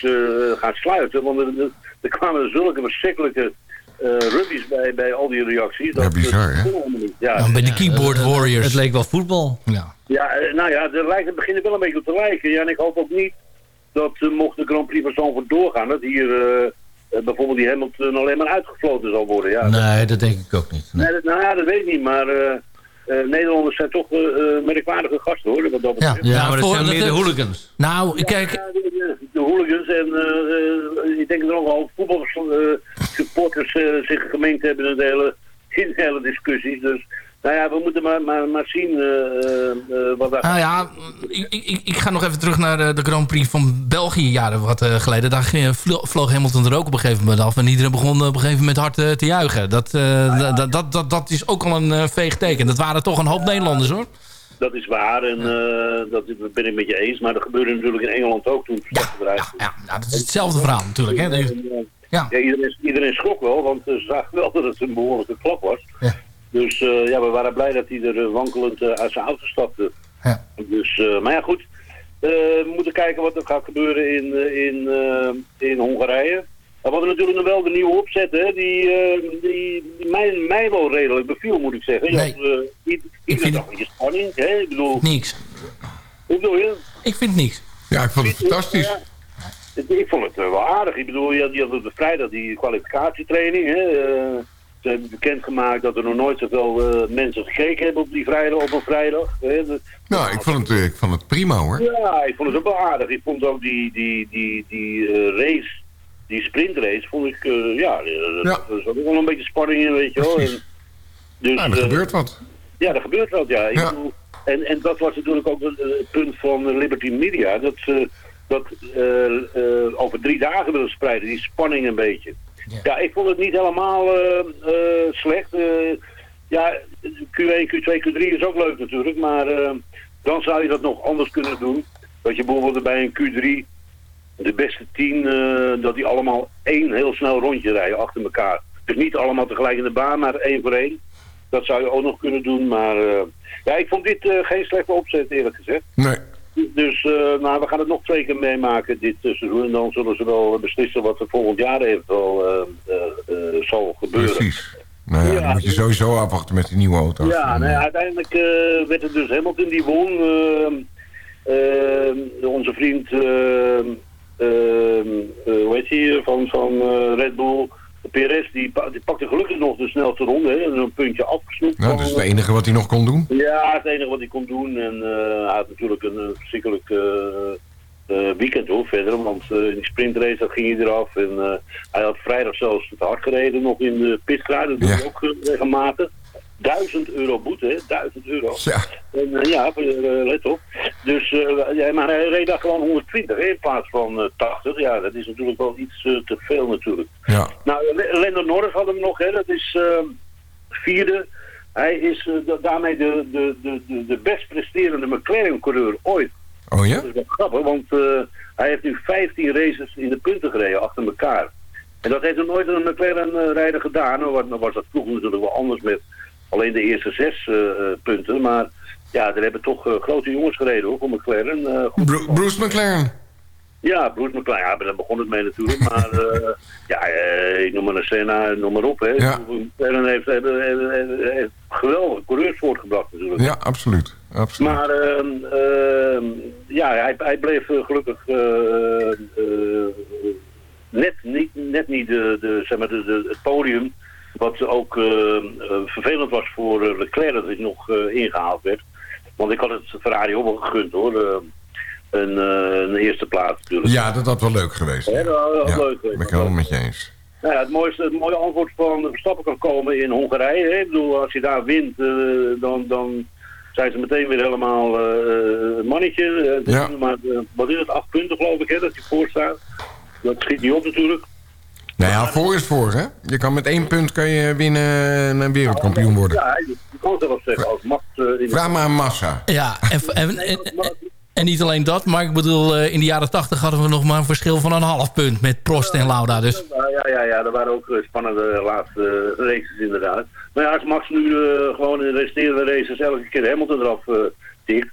gaan sluiten. Want er, er- er kwamen zulke verschrikkelijke rubbies bij, bij al die reacties. Ja, bizar, dat hè? kon helemaal niet. Ja, Dan bij de keyboard warriors. Het leek wel voetbal. Ja. ja, eh, nou ja, er lijkt, het begint wel een beetje op te lijken. Ja, en ik hoop ook niet dat eh, mocht de Grand Prix van Zandvoort doorgaan... dat hier eh, eh, bijvoorbeeld die Hamilton alleen maar uitgefloten zal worden. Ja, Nee, dat denk ik ook niet. Nee. Nee, dat, nou ja, dat weet ik niet, maar eh, eh, Nederlanders zijn toch eh, eh, merkwaardige gasten hoor. Wat dat Ja. Ja, maar dat zijn meer de dat- hooligans. Nou, kijk, Ja, de, hooligans en eh, eh, ik denk dat er ook wel voetbalsupporters eh zich gemengd hebben in de hele, in de hele discussies. Dus nou ja, we moeten maar, maar, maar zien eh, eh, wat daar... Nou ja, ik, ik, ik ga nog even terug naar de, Grand Prix van België jaren wat eh, geleden. Daar vloog Hamilton er ook op een gegeven moment af. En iedereen begon op een gegeven moment hard te juichen. Dat, eh, dat, dat, dat, dat is ook al een veeg teken. Dat waren toch een hoop Nederlanders hoor. Dat is waar en eh, dat ben ik met je eens. Maar dat gebeurde natuurlijk in Engeland ook toen het Ja, ja, ja, ja, dat is hetzelfde verhaal natuurlijk. Hè. En, eh, Ja. Iedereen, iedereen schrok wel, want ze zagen wel (laughs) dat het een behoorlijke klap was. Dus eh, ja, we waren blij dat hij er wankelend uit zijn auto stapte. Ja. Dus, maar ja, goed. We moeten kijken wat er gaat gebeuren in, in, in Hongarije. We hadden natuurlijk nog wel de nieuwe opzet, hè, die, eh, die, die mij, mij wel redelijk beviel, moet ik zeggen. Nee. Had, eh, ied- iedere vind- dag een beetje spanning, hè. Ik bedoel, Niks. hoe bedoel je? Ik vind niks. Ja, ik vond het fantastisch. Ja. Ik- Ik vond het eh, wel aardig. Ik bedoel, je had, je had op de vrijdag die kwalificatietraining. Hè. eh, ze hebben bekendgemaakt dat er nog nooit zoveel eh, mensen gekeken hebben op die vrijdag, op een vrijdag. Hè. De- Nou, ik vond het, ik vond het prima, hoor. ja, ik vond het ook wel aardig. Ik vond ook die, die, die, die race, die sprintrace, vond ik, eh, ja, Ja. er zat ook wel een beetje spanning in, weet je wel. En, dus, Nou, er eh, gebeurt wat. ja, er gebeurt wat, ja. Ja. bedoel, en, en dat was natuurlijk ook het, eh, punt van Liberty Media. Dat ze dat over drie dagen willen spreiden, die spanning een beetje. Ja, ik vond het niet helemaal slecht. Ja, Q1, Q2, Q3 is ook leuk natuurlijk, maar dan zou je dat nog anders kunnen doen. Dat je bijvoorbeeld bij een Q3 de beste tien, eh, dat die allemaal één heel snel rondje rijden achter elkaar. Dus niet allemaal tegelijk in de baan, maar één voor één. Dat zou je ook nog kunnen doen, maar eh, ja, ik vond dit eh, geen slechte opzet eerlijk gezegd. Nee. Dus eh, nou, we gaan het nog twee keer meemaken dit seizoen. En dan zullen ze wel beslissen wat er volgend jaar eventueel zal gebeuren. Precies. Nou ja, Ja. dan moet je sowieso afwachten met die nieuwe auto's. Ja, nou ja, uiteindelijk werd het dus Hamilton die won. Ehm, ehm, onze vriend, ehm, ehm, eh, hoe heet hij, van, van eh, Red Bull, Perez die, die pakte gelukkig nog de snelste ronde. Hè, en een puntje afgesnoept. Nou, dat is het enige wat hij nog kon doen. Ja, het enige wat hij kon doen. En eh, hij had natuurlijk een verschrikkelijk eh, eh, weekend hoor, verder. Want eh, in die sprintrace dat ging hij eraf. En eh, hij had vrijdag zelfs te hard gereden nog in de pitstraat. Dat hij ook eh, regelmatig. 1000 euro boete, hè? 1000 euro. Ja. En, eh, ja, eh, let op. Dus, eh, ja, maar hij reed daar gewoon 120 hè, in plaats van eh, 80. Ja, dat is natuurlijk wel iets eh, te veel natuurlijk. Ja. Nou, Le- Lando Norris had hem nog, hè. Dat is eh, vierde. Hij is eh, da- daarmee de, de, de, de, best presterende McLaren-coureur ooit. Oh ja? Dat is wel grappig, want eh, hij heeft nu 15 races in de punten gereden achter elkaar. En dat heeft nog nooit een McLaren-rijder gedaan. Was- nou was dat vroeger natuurlijk wel anders met alleen de eerste zes eh, eh, punten. Maar ja, er hebben toch eh, grote jongens gereden hoor, voor McLaren. Bru- Bruce McLaren. Ja, Bruce McLaren, ja, daar begon het mee natuurlijk. Maar (laughs) ja, ik noem maar een Senna, noem maar op. Hè. Ja. McLaren heeft, heeft, heeft, heeft- heeft geweldige coureurs voortgebracht natuurlijk. Ja, absoluut. absoluut. Maar ehm, ehm, ja, hij, hij bleef gelukkig net niet, net niet de, de, zeg maar de, de, het podium. Wat ook eh, eh, vervelend was voor eh, Leclerc dat hij nog eh, ingehaald werd. Want ik had het Ferrari ook wel gegund hoor. een, een eerste plaats natuurlijk. Ja, dat had wel leuk geweest. Ja, dat Ja, leuk. ben ik helemaal met je eens. Nou ja, het, mooiste, het mooie antwoord van Verstappen kan komen in Hongarije. Hè? Ik bedoel, als je daar wint, dan, dan zijn ze meteen weer helemaal een mannetje. Ja. Maar wat is het, acht punten geloof ik, hè, dat hij voor staat. Dat schiet niet op natuurlijk. Nou ja, voor is voor, hè? Je kan met één punt kan je winnen en een wereldkampioen worden. Ja, je, kan zelfs zeggen, als Max... eh, in de- Vraag maar Massa. Ja, en, en, en, en niet alleen dat, maar ik bedoel, eh, in de jaren 80 hadden we nog maar een verschil van een half punt met Prost en Lauda. Dus ja, ja, ja, er waren ook eh, spannende laatste eh, races inderdaad. Maar ja, als Max nu eh, gewoon in de resterende races elke keer Hamilton eraf eh tikt...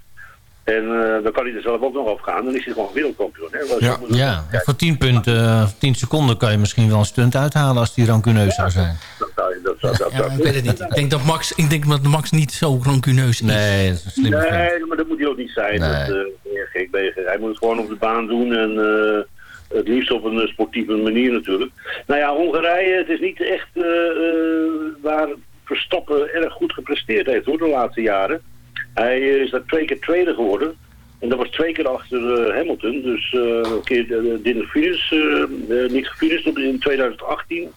En eh, dan kan hij er zelf ook nog afgaan. Dan is hij gewoon wereldkampioen. Hè? Ja, en voor 10 punten, eh, 10 seconden kan je misschien wel een stunt uithalen als die rancuneus zou zijn. Dat zou je- dat zou- dat ja, ik weet het niet. Ik denk dat Max, ik denk dat Max niet zo rancuneus is. Nee, dat is een slimme vent. Nee, maar dat moet hij ook niet zijn. Nee. Dat, eh, gek. Hij moet het gewoon op de baan doen en eh, het liefst op een sportieve manier natuurlijk. Nou ja, Hongarije, het is niet echt eh, eh, waar Verstappen erg goed gepresteerd heeft hoor, de laatste jaren. Hij is daar twee keer tweede geworden. En dat was twee keer achter eh, Hamilton. Dus eh, een keer uh, Dinner Finish, eh, niet gefinished in 2018.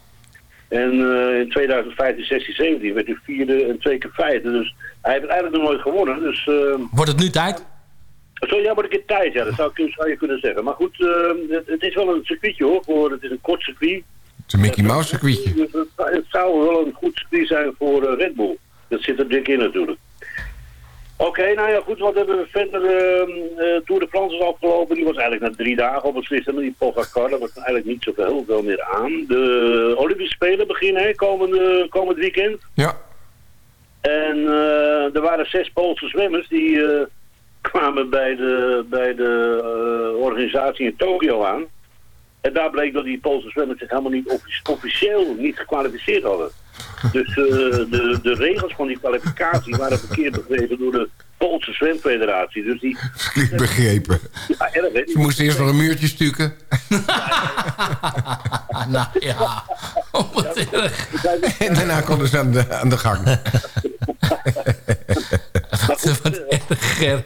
En eh, in 2015, 16, 17 werd hij vierde en twee keer vijfde. Dus hij heeft eigenlijk nog nooit gewonnen. Dus, eh, Wordt het nu tijd? zo, ja, maar een keer tijd, ja, dat zou, ik- zou je kunnen zeggen. Maar goed, eh, het, het is wel een circuitje hoor. Voor, het is een kort circuit. Het is een Mickey Mouse circuitje. Het, het zou wel een goed circuit zijn voor Red Bull. Dat zit er dik in natuurlijk. Oké, nou ja, goed, wat hebben we verder? ehm, eh Tour de France is afgelopen. Die was eigenlijk na drie dagen op het beslissende. Die Pogacar, daar was eigenlijk niet zoveel veel meer aan. De Olympische Spelen beginnen, hè, komende, komend weekend. Ja. En eh, er waren zes Poolse zwemmers die eh, (laughs) kwamen bij de, bij de organisatie in Tokio aan. En daar bleek dat die Poolse zwemmers zich helemaal niet offici- officieel niet gekwalificeerd hadden. Dus eh, de, de regels van die kwalificatie waren verkeerd begrepen door de Poolse zwemfederatie. Dus die... Begrepen. Ja, erg, hè? Je moest eerst nog een muurtje stukken. (laughs) nou ja, oh, wat erg. En daarna konden ze aan de, aan de gang. (laughs) wat, wat erg, Ger.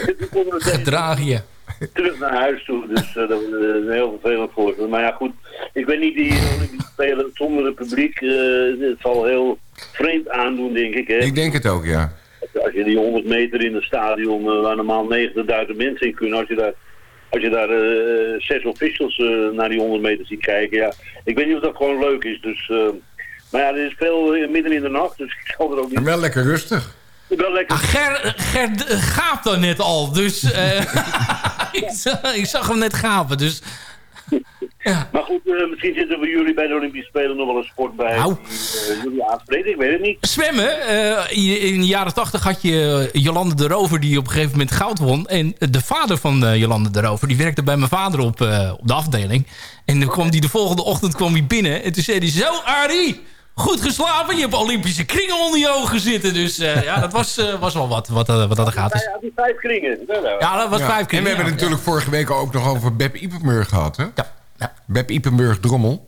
(laughs) Gedraag je. (laughs) terug naar huis toe. Dus eh, dat eh, heel vervelend voor ze. Maar ja, goed. Ik weet niet, die Olympische Spelen zonder het publiek. eh, het zal heel vreemd aandoen, denk ik. Hè? Ik denk het ook, ja. Als je die 100 meter in het stadion, eh, waar normaal 90.000 mensen in kunnen. Als je daar, als je daar zes officials naar die 100 meter ziet kijken. Ja, ik weet niet of dat gewoon leuk is. Dus, eh, maar ja, er is veel midden in de nacht. Dus ik zal er ook niet... En wel lekker rustig. Wel lekker. Ah, Ger, Ger gaapt dan net al, dus eh, (laughs) (laughs) ik, zag, ik zag hem net gapen. Dus Maar goed, eh, misschien zitten we jullie bij de Olympische Spelen nog wel een sport bij Nou. die eh, jullie aanspreken. Ik weet het niet. zwemmen, eh, in de jaren 80 had je Jolande de Rover die op een gegeven moment goud won. En de vader van Jolande de Rover, die werkte bij mijn vader op, op de afdeling. En dan kwam die de volgende ochtend kwam hij binnen en toen zei hij, zo Arie, goed geslapen, je hebt Olympische kringen onder je ogen zitten. Dus eh, ja, dat was, eh, was wel wat, wat, eh, wat dat gaat. Ja, die vijf kringen. Ja, dat was Ja. vijf En keer. we hebben ja. het natuurlijk vorige week ook nog over Beb Ipenburg gehad, hè? Ja. ja. Beb Ipenburg Drommel.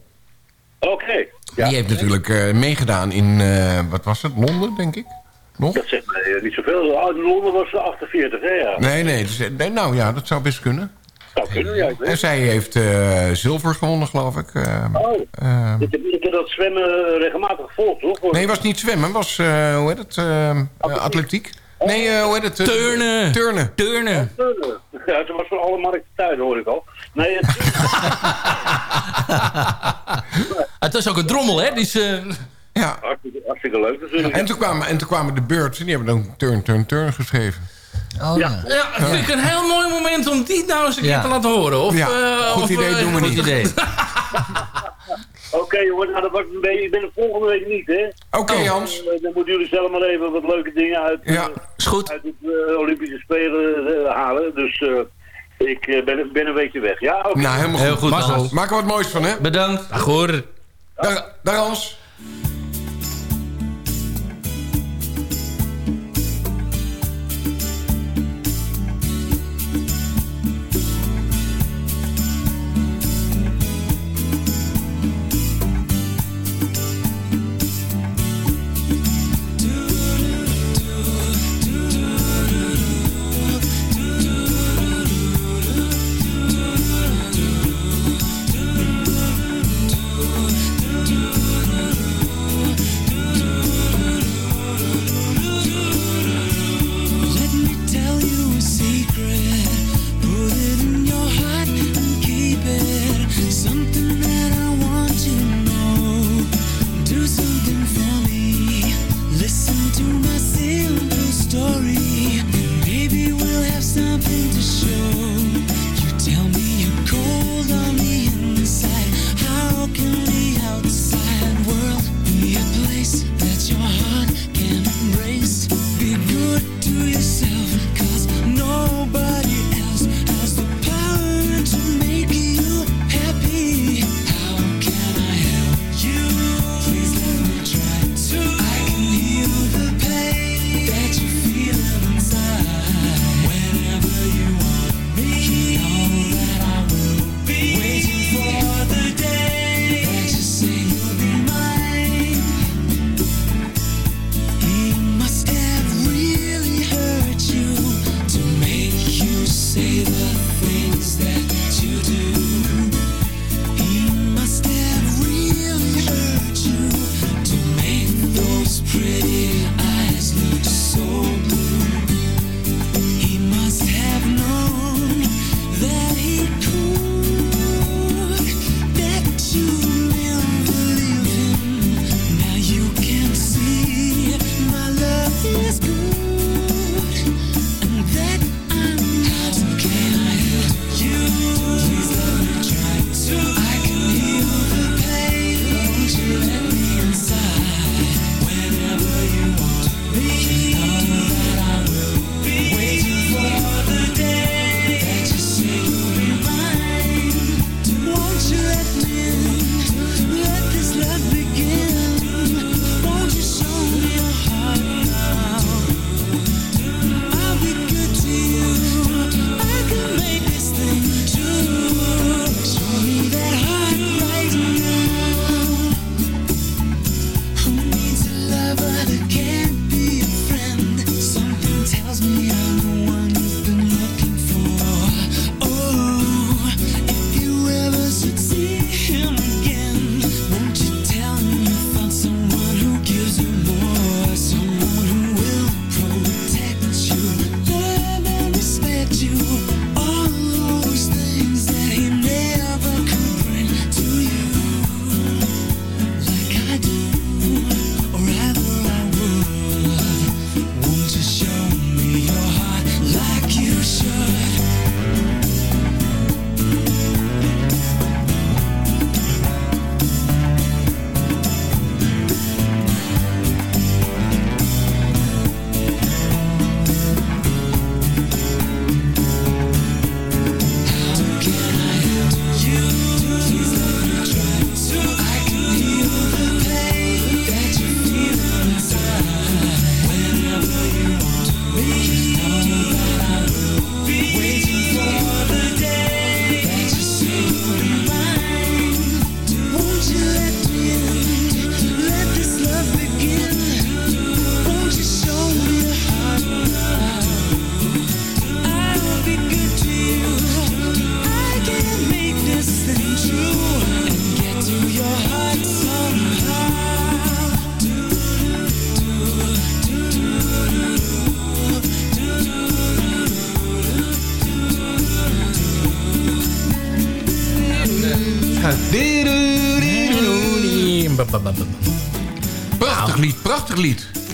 Oké. Die heeft natuurlijk eh, meegedaan in, eh, wat was het, Londen, denk ik? Nog? Dat zegt mij niet zoveel. In Londen was ze 48, hè? Ja. Nee, nee, dus, nee, nou ja, dat zou best kunnen. Zou kunnen, ja. En het. zij heeft eh, zilver gewonnen, geloof ik. eh, Oh, eh, ik heb, ik heb dat zwemmen regelmatig gevolgd, toch? nee, het was niet zwemmen, het was, eh, hoe heet het, atletiek. Nee, eh, hoe heet het? Turnen. Turnen. Turnen. Ja, ze was voor alle markten tuin, hoor ik al. Nee, het, (laughs) Het is ook een drommel, hè? Die is, eh, Ja. hartstikke, hartstikke leuk natuurlijk. En toen kwamen, en toen kwamen de Birds en die hebben dan turn, turn, turn geschreven. Oh, ja. ja, dat vind ik een heel mooi moment om die nou eens een keer Ja. te laten horen. Of, Ja, eh, goed of, idee, eh, doen we goed niet. idee. (laughs) Oké jongen, nou, dat was een beetje, ik ben er volgende week niet, hè? Oké, Hans. Eh, dan moeten jullie zelf maar even wat leuke dingen uit, Ja, eh, is goed. uit het Olympische Spelen halen. Dus eh, ik ben, ben een weekje weg. Ja, oké. Nou, helemaal Heel goed. goed, Marcel, Hans. Maak er wat moois van, hè? Bedankt. Dag hoor. Dag, dag Hans.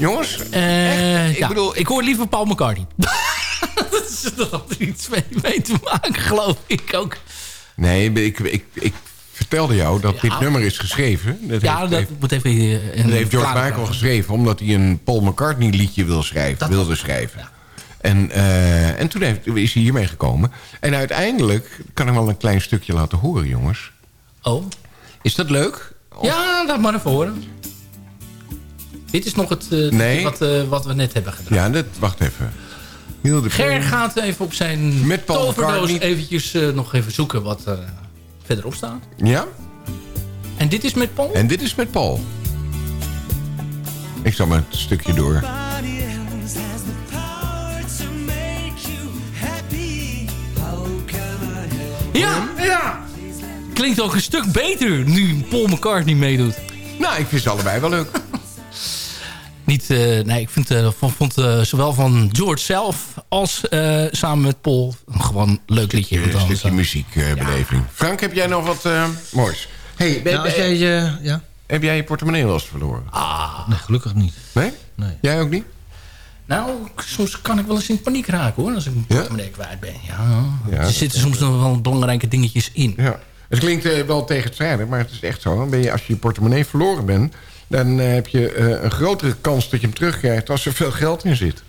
Jongens, Eh, ik ja, bedoel... ik hoor liever Paul McCartney. (laughs) dat is er had er iets mee, mee te maken, geloof ik ook. Nee, ik, ik, ik vertelde jou dat dit nummer is geschreven. Dat ja, heeft, dat heeft, moet even... een dat heeft George Michael geschreven... omdat hij een Paul McCartney liedje wil schrijven, wilde schrijven. En, eh, en toen heeft, is hij hiermee gekomen. En uiteindelijk kan ik wel een klein stukje laten horen, jongens. Oh. Is dat leuk? Ja, laat maar even horen. Dit is nog het eh, Nee. wat, eh, wat we net hebben gedaan. Ja, dat, wacht even. Ger gaat even op zijn Met Paul toverdoos McCartney. eventjes eh, nog even zoeken wat verderop staat. Ja? En dit is met Paul? En dit is met Paul. Ik zal maar het stukje door. Ja, ja. Klinkt ook een stuk beter nu Paul McCartney meedoet. Nou, ik vind ze allebei wel leuk. (laughs) Niet, eh, nee, ik vind, eh, vond, vond eh, zowel van George zelf als eh, samen met Paul een gewoon leuk liedje. Een stukje muziekbeleving. Frank, heb jij nog wat eh, moois? Hey, ben- Nou, als ben- jij, ja. Heb jij je portemonnee wel eens verloren? Ah. Nee, gelukkig niet. Nee? Nee. Jij ook niet? Nou, soms kan ik wel eens in paniek raken hoor, als ik mijn portemonnee kwijt ben. Ja, Ja, er zitten soms nog wel belangrijke dingetjes in. Ja. Het klinkt eh, wel tegenstrijdig, maar het is echt zo. Ben je, als je je portemonnee verloren bent... dan eh, heb je eh, een grotere kans dat je hem terugkrijgt... als er veel geld in zit.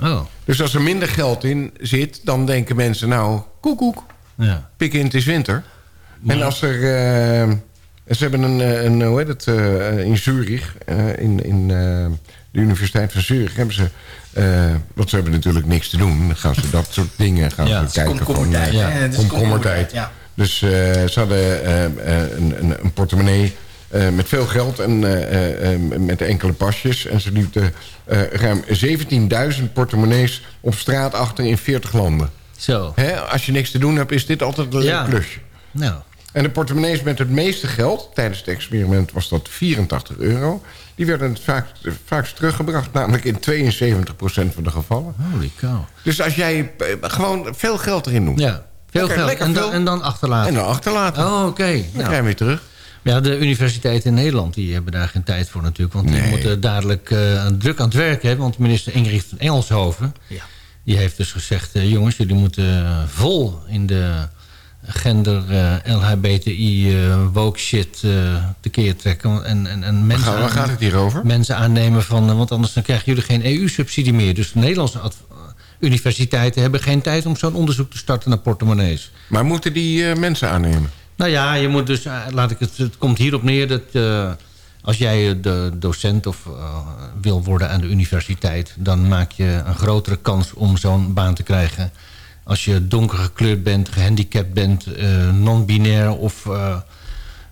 Oh. Dus als er minder geld in zit, dan denken mensen... nou, koek, koek, Ja. pik in, het is winter. En als er... eh, ze hebben een, een hoe heet het, eh, in Zurich, eh, in, in eh, de Universiteit van Zurich... hebben ze, eh, want ze hebben natuurlijk niks te doen. Dan gaan ze dat soort dingen gaan Ja, ze kijken. komkommertijd, hè? Het is komkommertijd. ja. Dus eh, ze hadden eh, eh, een, een, een portemonnee eh, met veel geld en eh, eh, met enkele pasjes. En ze lieten ruim 17.000 portemonnees op straat achter in 40 landen. Zo. Hè, als je niks te doen hebt, is dit altijd een Ja. klusje. Nou. En de portemonnees met het meeste geld, tijdens het experiment was dat 84 euro... die werden het vaak, vaakst teruggebracht, namelijk in 72% van de gevallen. Holy cow. Dus als jij gewoon veel geld erin doet... Ja, veel geld. En, dan, en dan achterlaten. En dan achterlaten. Oh, oké. Dan Nou. krijg je weer terug. Ja, de universiteiten in Nederland die hebben daar geen tijd voor natuurlijk. Want die moeten dadelijk eh, druk aan het werk hebben. Want minister Ingrid van Engelshoven... Ja. die heeft dus gezegd... eh, jongens, jullie moeten eh, vol in de gender, eh, LHBTI, eh, woke shit tekeer trekken. En, en, en mensen Waar, waar gaat het hier over? mensen aannemen van... want anders dan krijgen jullie geen EU-subsidie meer. Dus de Nederlandse universiteiten hebben geen tijd... om zo'n onderzoek te starten naar portemonnees. Maar moeten die eh, mensen aannemen? Nou ja, je moet dus, eh, laat ik het, het komt hierop neer dat eh, als jij eh, de docent of wil worden aan de universiteit, dan maak je een grotere kans om zo'n baan te krijgen. Als je donker gekleurd bent, gehandicapt bent, non-binair of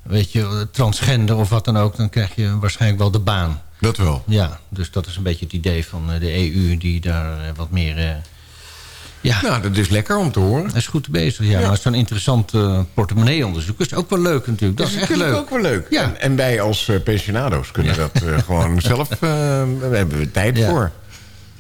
weet je, transgender of wat dan ook, dan krijg je waarschijnlijk wel de baan. Dat wel. Ja, dus dat is een beetje het idee van de EU die daar wat meer... ja. Nou, dat is lekker om te horen. Hij is goed bezig, ja. Ja. Maar zo'n interessant eh portemonneeonderzoek is ook wel leuk natuurlijk. Dat, Dat is is echt leuk. ook wel leuk. Ja. En, en wij als eh, pensionado's kunnen dat eh, (laughs) gewoon zelf... daar hebben we tijd Ja. voor.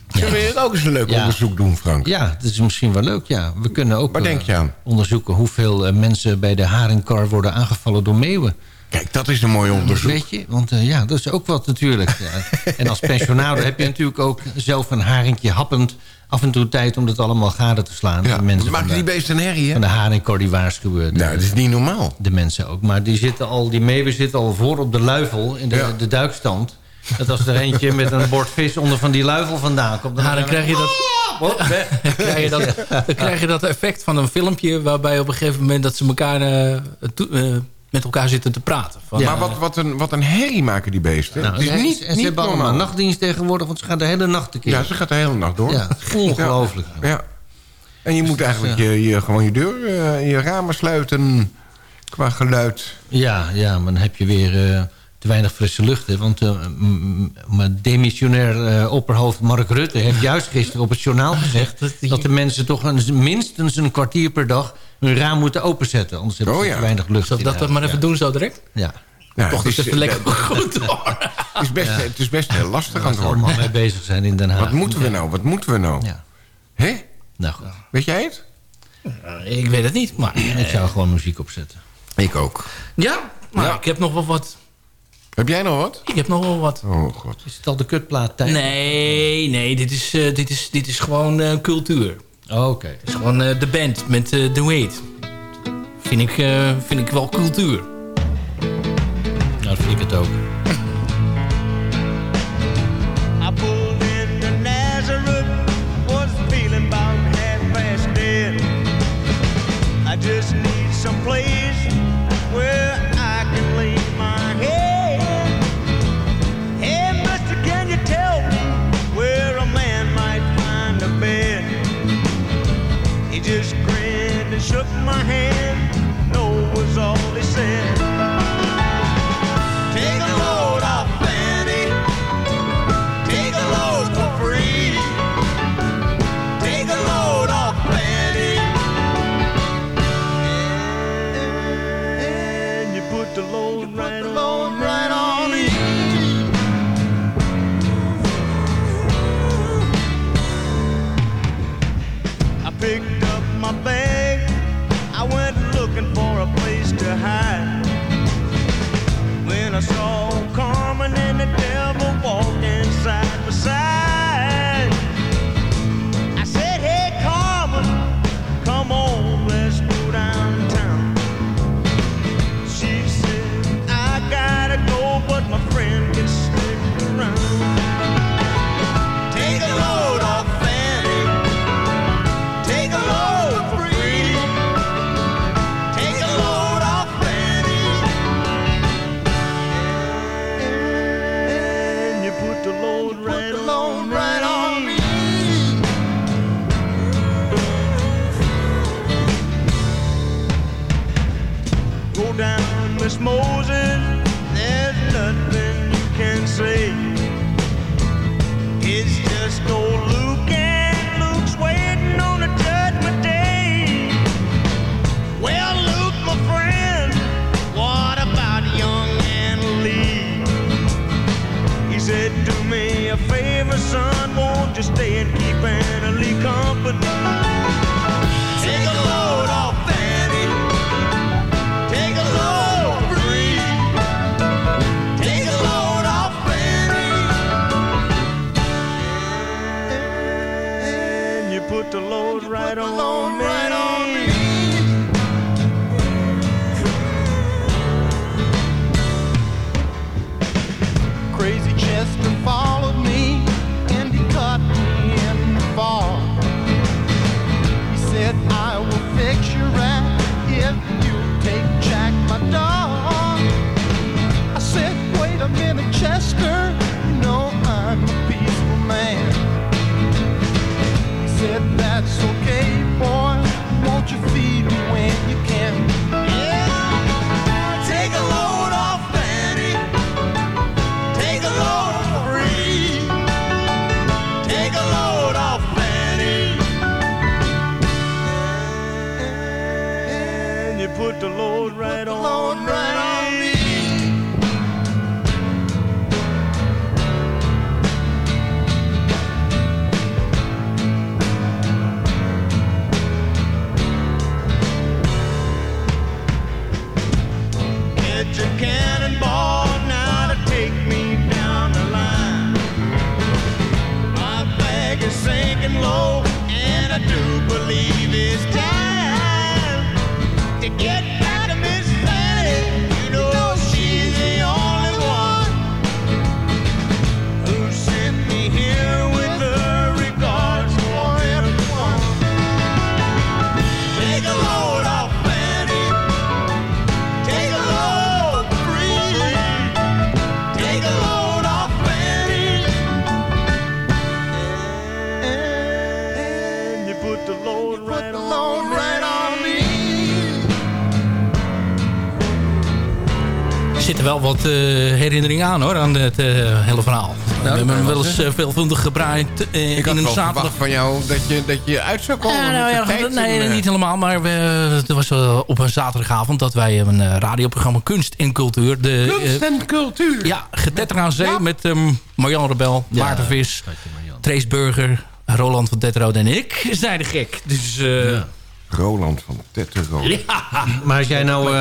Zullen we ook eens een leuk onderzoek doen, Frank? Ja, dat is misschien wel leuk, ja. We kunnen ook Waar denk je aan? onderzoeken hoeveel mensen bij de haringkar worden aangevallen door meeuwen. Kijk, dat is een mooi onderzoek. Weet je? Want ja, dat is ook wat natuurlijk. ja. (laughs) En als pensionado heb je natuurlijk ook zelf een haringje happend... af en toe tijd om dat allemaal gade te slaan. Ja, de mensen maakt van die beesten een herrie, hè? van de haringkar die waarschuwen. de- Nou, dat is niet normaal. de mensen ook. Maar die, zitten al, die meeuwen zitten al voor op de luifel in de, Ja. de duikstand. Dat als er eentje met een bord vis onder van die luifel vandaan komt... Ja, dan krijg je dat... (laughs) Dan krijg, je dat, dan krijg je dat effect van een filmpje... waarbij op een gegeven moment dat ze elkaar, eh, to- eh, met elkaar zitten te praten. Van, maar wat, wat, een, wat een herrie maken die beesten. Nou, het is en- niet, en ze niet hebben allemaal normaal. nachtdienst tegenwoordig... want ze gaan de hele nacht tekeer. Ja, ze gaat de hele nacht door. Ja, ongelooflijk. Ja. ja. En je moet eigenlijk je, je, gewoon je deur, eh, je ramen sluiten qua geluid. Ja, ja, maar dan heb je weer eh, te weinig frisse lucht. Hè? Want uh, mijn demissionair eh, opperhoofd Mark Rutte heeft (laughs) juist gisteren op het journaal gezegd... dat, de mensen toch een, minstens een kwartier per dag hun raam moeten openzetten. Anders hebben ze oh ja. te weinig lucht. Zal dat we maar even doen zo direct? Ja. Nou, toch is, is het lekker (laughs) goed hoor. Het is best, het is best heel lastig aan het worden. Waar mee bezig zijn in Den Haag. Wat moeten we nou? Wat moeten we nou? Hé? Nou goed. Weet jij het? ik weet het niet, maar... Ik zou gewoon muziek opzetten. Ik ook. Ja, maar ik heb nog wel wat heb jij nog wat? Ik heb nog wel wat. Oh god. Is het al de kutplaat tijd? Nee, nee, dit is, eh, dit is, dit is gewoon eh, cultuur. Oh, oké. Het is gewoon eh, de band met The Wait. Vind ik, vind ik wel cultuur. Nou, vind ik het ook. alone, right alone, wat eh, herinneringen aan hoor, aan het eh, hele verhaal. We hebben wel eens eh, veelvuldig gebruikt in een zaterdag. van jou dat je, dat je uit zou komen. Nou, ja, nee, niet helemaal, maar we, het was op een zaterdagavond dat wij een radioprogramma Kunst en Cultuur. De, Kunst en Cultuur? Ja, Getetter aan Zee met um, Marjan Rebel, Maarten Vis, Trace Burger, Roland van Detrode en ik zijn de gek. Dus, Roland van Detrode. Maar als jij nou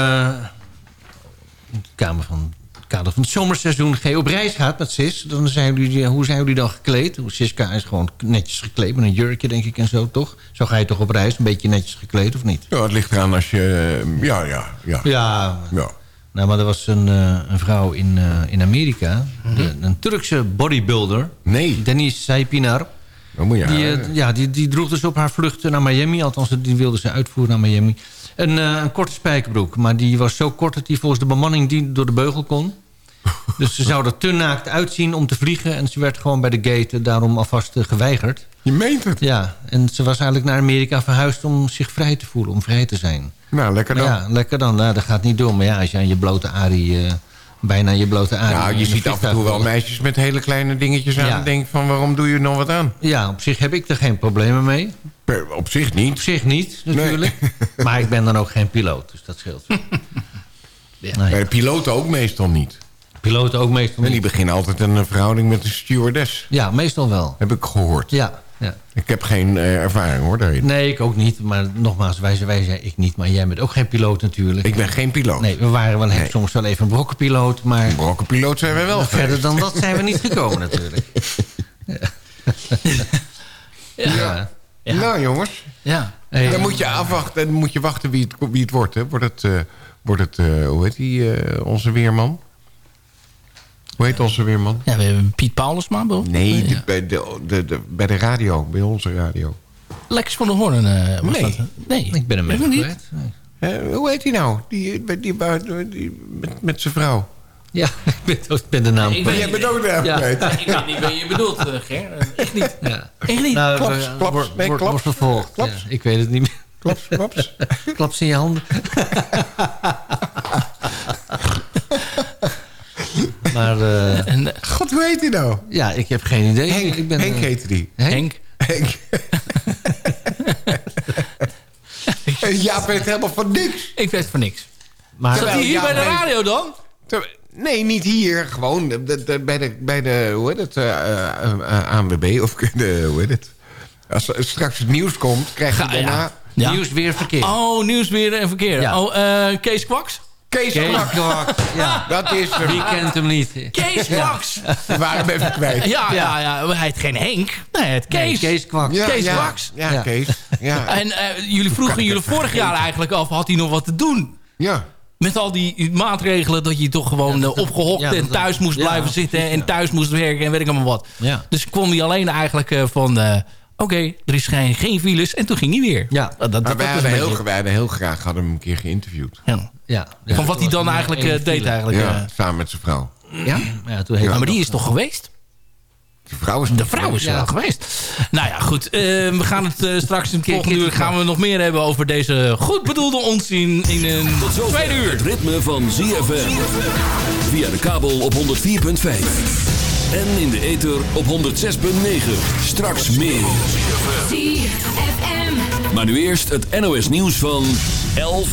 in de kamer van, het kader van het zomerseizoen G op reis gaat met Sis... dan zijn jullie, hoe zijn jullie dan gekleed? Siska is gewoon netjes gekleed met een jurkje, denk ik, en zo, toch? Zo ga je toch op reis, een beetje netjes gekleed, of niet? Ja, het ligt eraan als je... eh, Ja, ja, ja. Ja, Ja. nou, maar er was een, eh, een vrouw in, eh, in Amerika, de- een Turkse bodybuilder. Nee. Denise Saypinar. Moet je Die, haar- ja, die, die droeg dus op haar vlucht naar Miami. Althans, die wilde ze uitvoeren naar Miami. Een, eh, een korte spijkerbroek. Maar die was zo kort dat die volgens de bemanning die door de beugel kon. (laughs) Dus ze zou er te naakt uitzien om te vliegen. En ze werd gewoon bij de gate daarom alvast eh, geweigerd. Je meent het? Ja, en ze was eigenlijk naar Amerika verhuisd om zich vrij te voelen. Om vrij te zijn. Nou, lekker dan. Maar Ja, lekker dan. Nou, dat gaat niet door. Maar ja, als je aan je blote arie... eh, bijna je blote arie... Nou, je ziet af en toe wel meisjes met hele kleine dingetjes aan. Ja. En denk van, waarom doe je nog wat aan? Ja, op zich heb ik er geen problemen mee. Per- op zich niet. Op zich niet, natuurlijk. (laughs) Maar ik ben dan ook geen piloot, dus dat scheelt. (laughs) Eh, piloten ook meestal niet. Piloten ook meestal En die niet. beginnen altijd een verhouding met een stewardess. Ja, meestal wel. Heb ik gehoord. Ja, ja. Ik heb geen eh, ervaring hoor daarin. Nee, ik ook niet. Maar nogmaals, wij, wij zijn ik niet. Maar jij bent ook geen piloot natuurlijk. Ik ben geen piloot. Nee, we waren wel Nee. soms wel even een brokkenpiloot. Maar Een brokkenpiloot zijn wij wel verder dan dat zijn we niet gekomen natuurlijk. (laughs) Ja. Ja. Nou jongens, Ja. Hey, dan moet je afwachten. Dan moet je wachten wie het, wie het wordt. Hè. Wordt het, eh, wordt het eh, hoe heet die, eh, onze weerman? Hoe heet onze weerman? ja, we hebben Piet Paulusma. bro. Nee, de- bij, de, de, de- bij de radio. Bij onze radio. Lex van der Hoorn eh, was Nee. dat. Nee. ik ben hem even niet. Nee. Hoe heet die nou? Die, die, die, die- die- met, met zijn vrouw. Ja, (laughs) ik ben, ik ben de naam Ik weet- jij bent ook daar Ja. (laughs) Ik weet niet wie je bedoelt, eh, Ger. Eh, Echt niet. Ja. Echt niet. Nou, Klaps, klaps. Nee, wordt vervolgd. Klaps. Ja, ik weet het niet meer. Klaps, klaps. (laughs) Klaps in je handen. maar eh, En, God, hoe heet die nou? ja, ik heb geen idee. Henk, ik ben, Henk eh, heette die. Henk? Henk. Henk. En Jaap weet helemaal van niks. Ik weet van niks. Maar, Zat hij hier ja, bij de radio dan? Nee, niet hier. Gewoon de, de- de- bij, de, bij de, hoe heet het, eh, eh, eh, ANWB. Of (laughs) de, hoe heet het. Als er straks het nieuws komt, krijg je daarna... ja. Ja. Nieuws weer verkeerd. Oh, nieuws weer en verkeer. Ja. Oh, eh, Kees Kwaks? Kees Kees Kwak. Kwak, Ja, Dat is hem. wie kent hem niet? Kees Kwaks! We waren hem even kwijt. Ja, ja, ja. Hij heet geen Henk. Nee, het Nee, Kees. Kees Kwak. Ja, Kees ja, Kwaks. Ja, Ja. Kees. Ja. En eh, jullie vroegen jullie vorig jaar eigenlijk af, had hij nog wat te doen? ja. Met al die maatregelen dat je toch gewoon Ja, dat- eh, opgehokt ja, en thuis moest ja, blijven zitten precies, en ja. thuis moest werken en weet ik allemaal wat. Ja. Dus kwam hij alleen eigenlijk eh, van, eh, oké, er is geen, geen files en toen ging hij weer. Ja. Dat, dat, Maar dat wij heel, beetje- wij hadden heel graag hadden hem een keer geïnterviewd. ja. Ja, ja. Van wat hij dan eigenlijk eh, deed eigenlijk. Ja, samen met zijn vrouw. ja? Ja, toen heette Ja, maar die is toch geweest? De vrouw is De nog vrouw is Ja. wel geweest. Nou ja, goed. eh, we gaan het eh, straks in volgende keer uur gaan we nog meer hebben over deze goed bedoelde onzin in een Tot zover tweede uur. het ritme van ZFM. Via de kabel op 104.5. En in de ether op 106.9. Straks meer. ZFM. Maar nu eerst het NOS nieuws van 11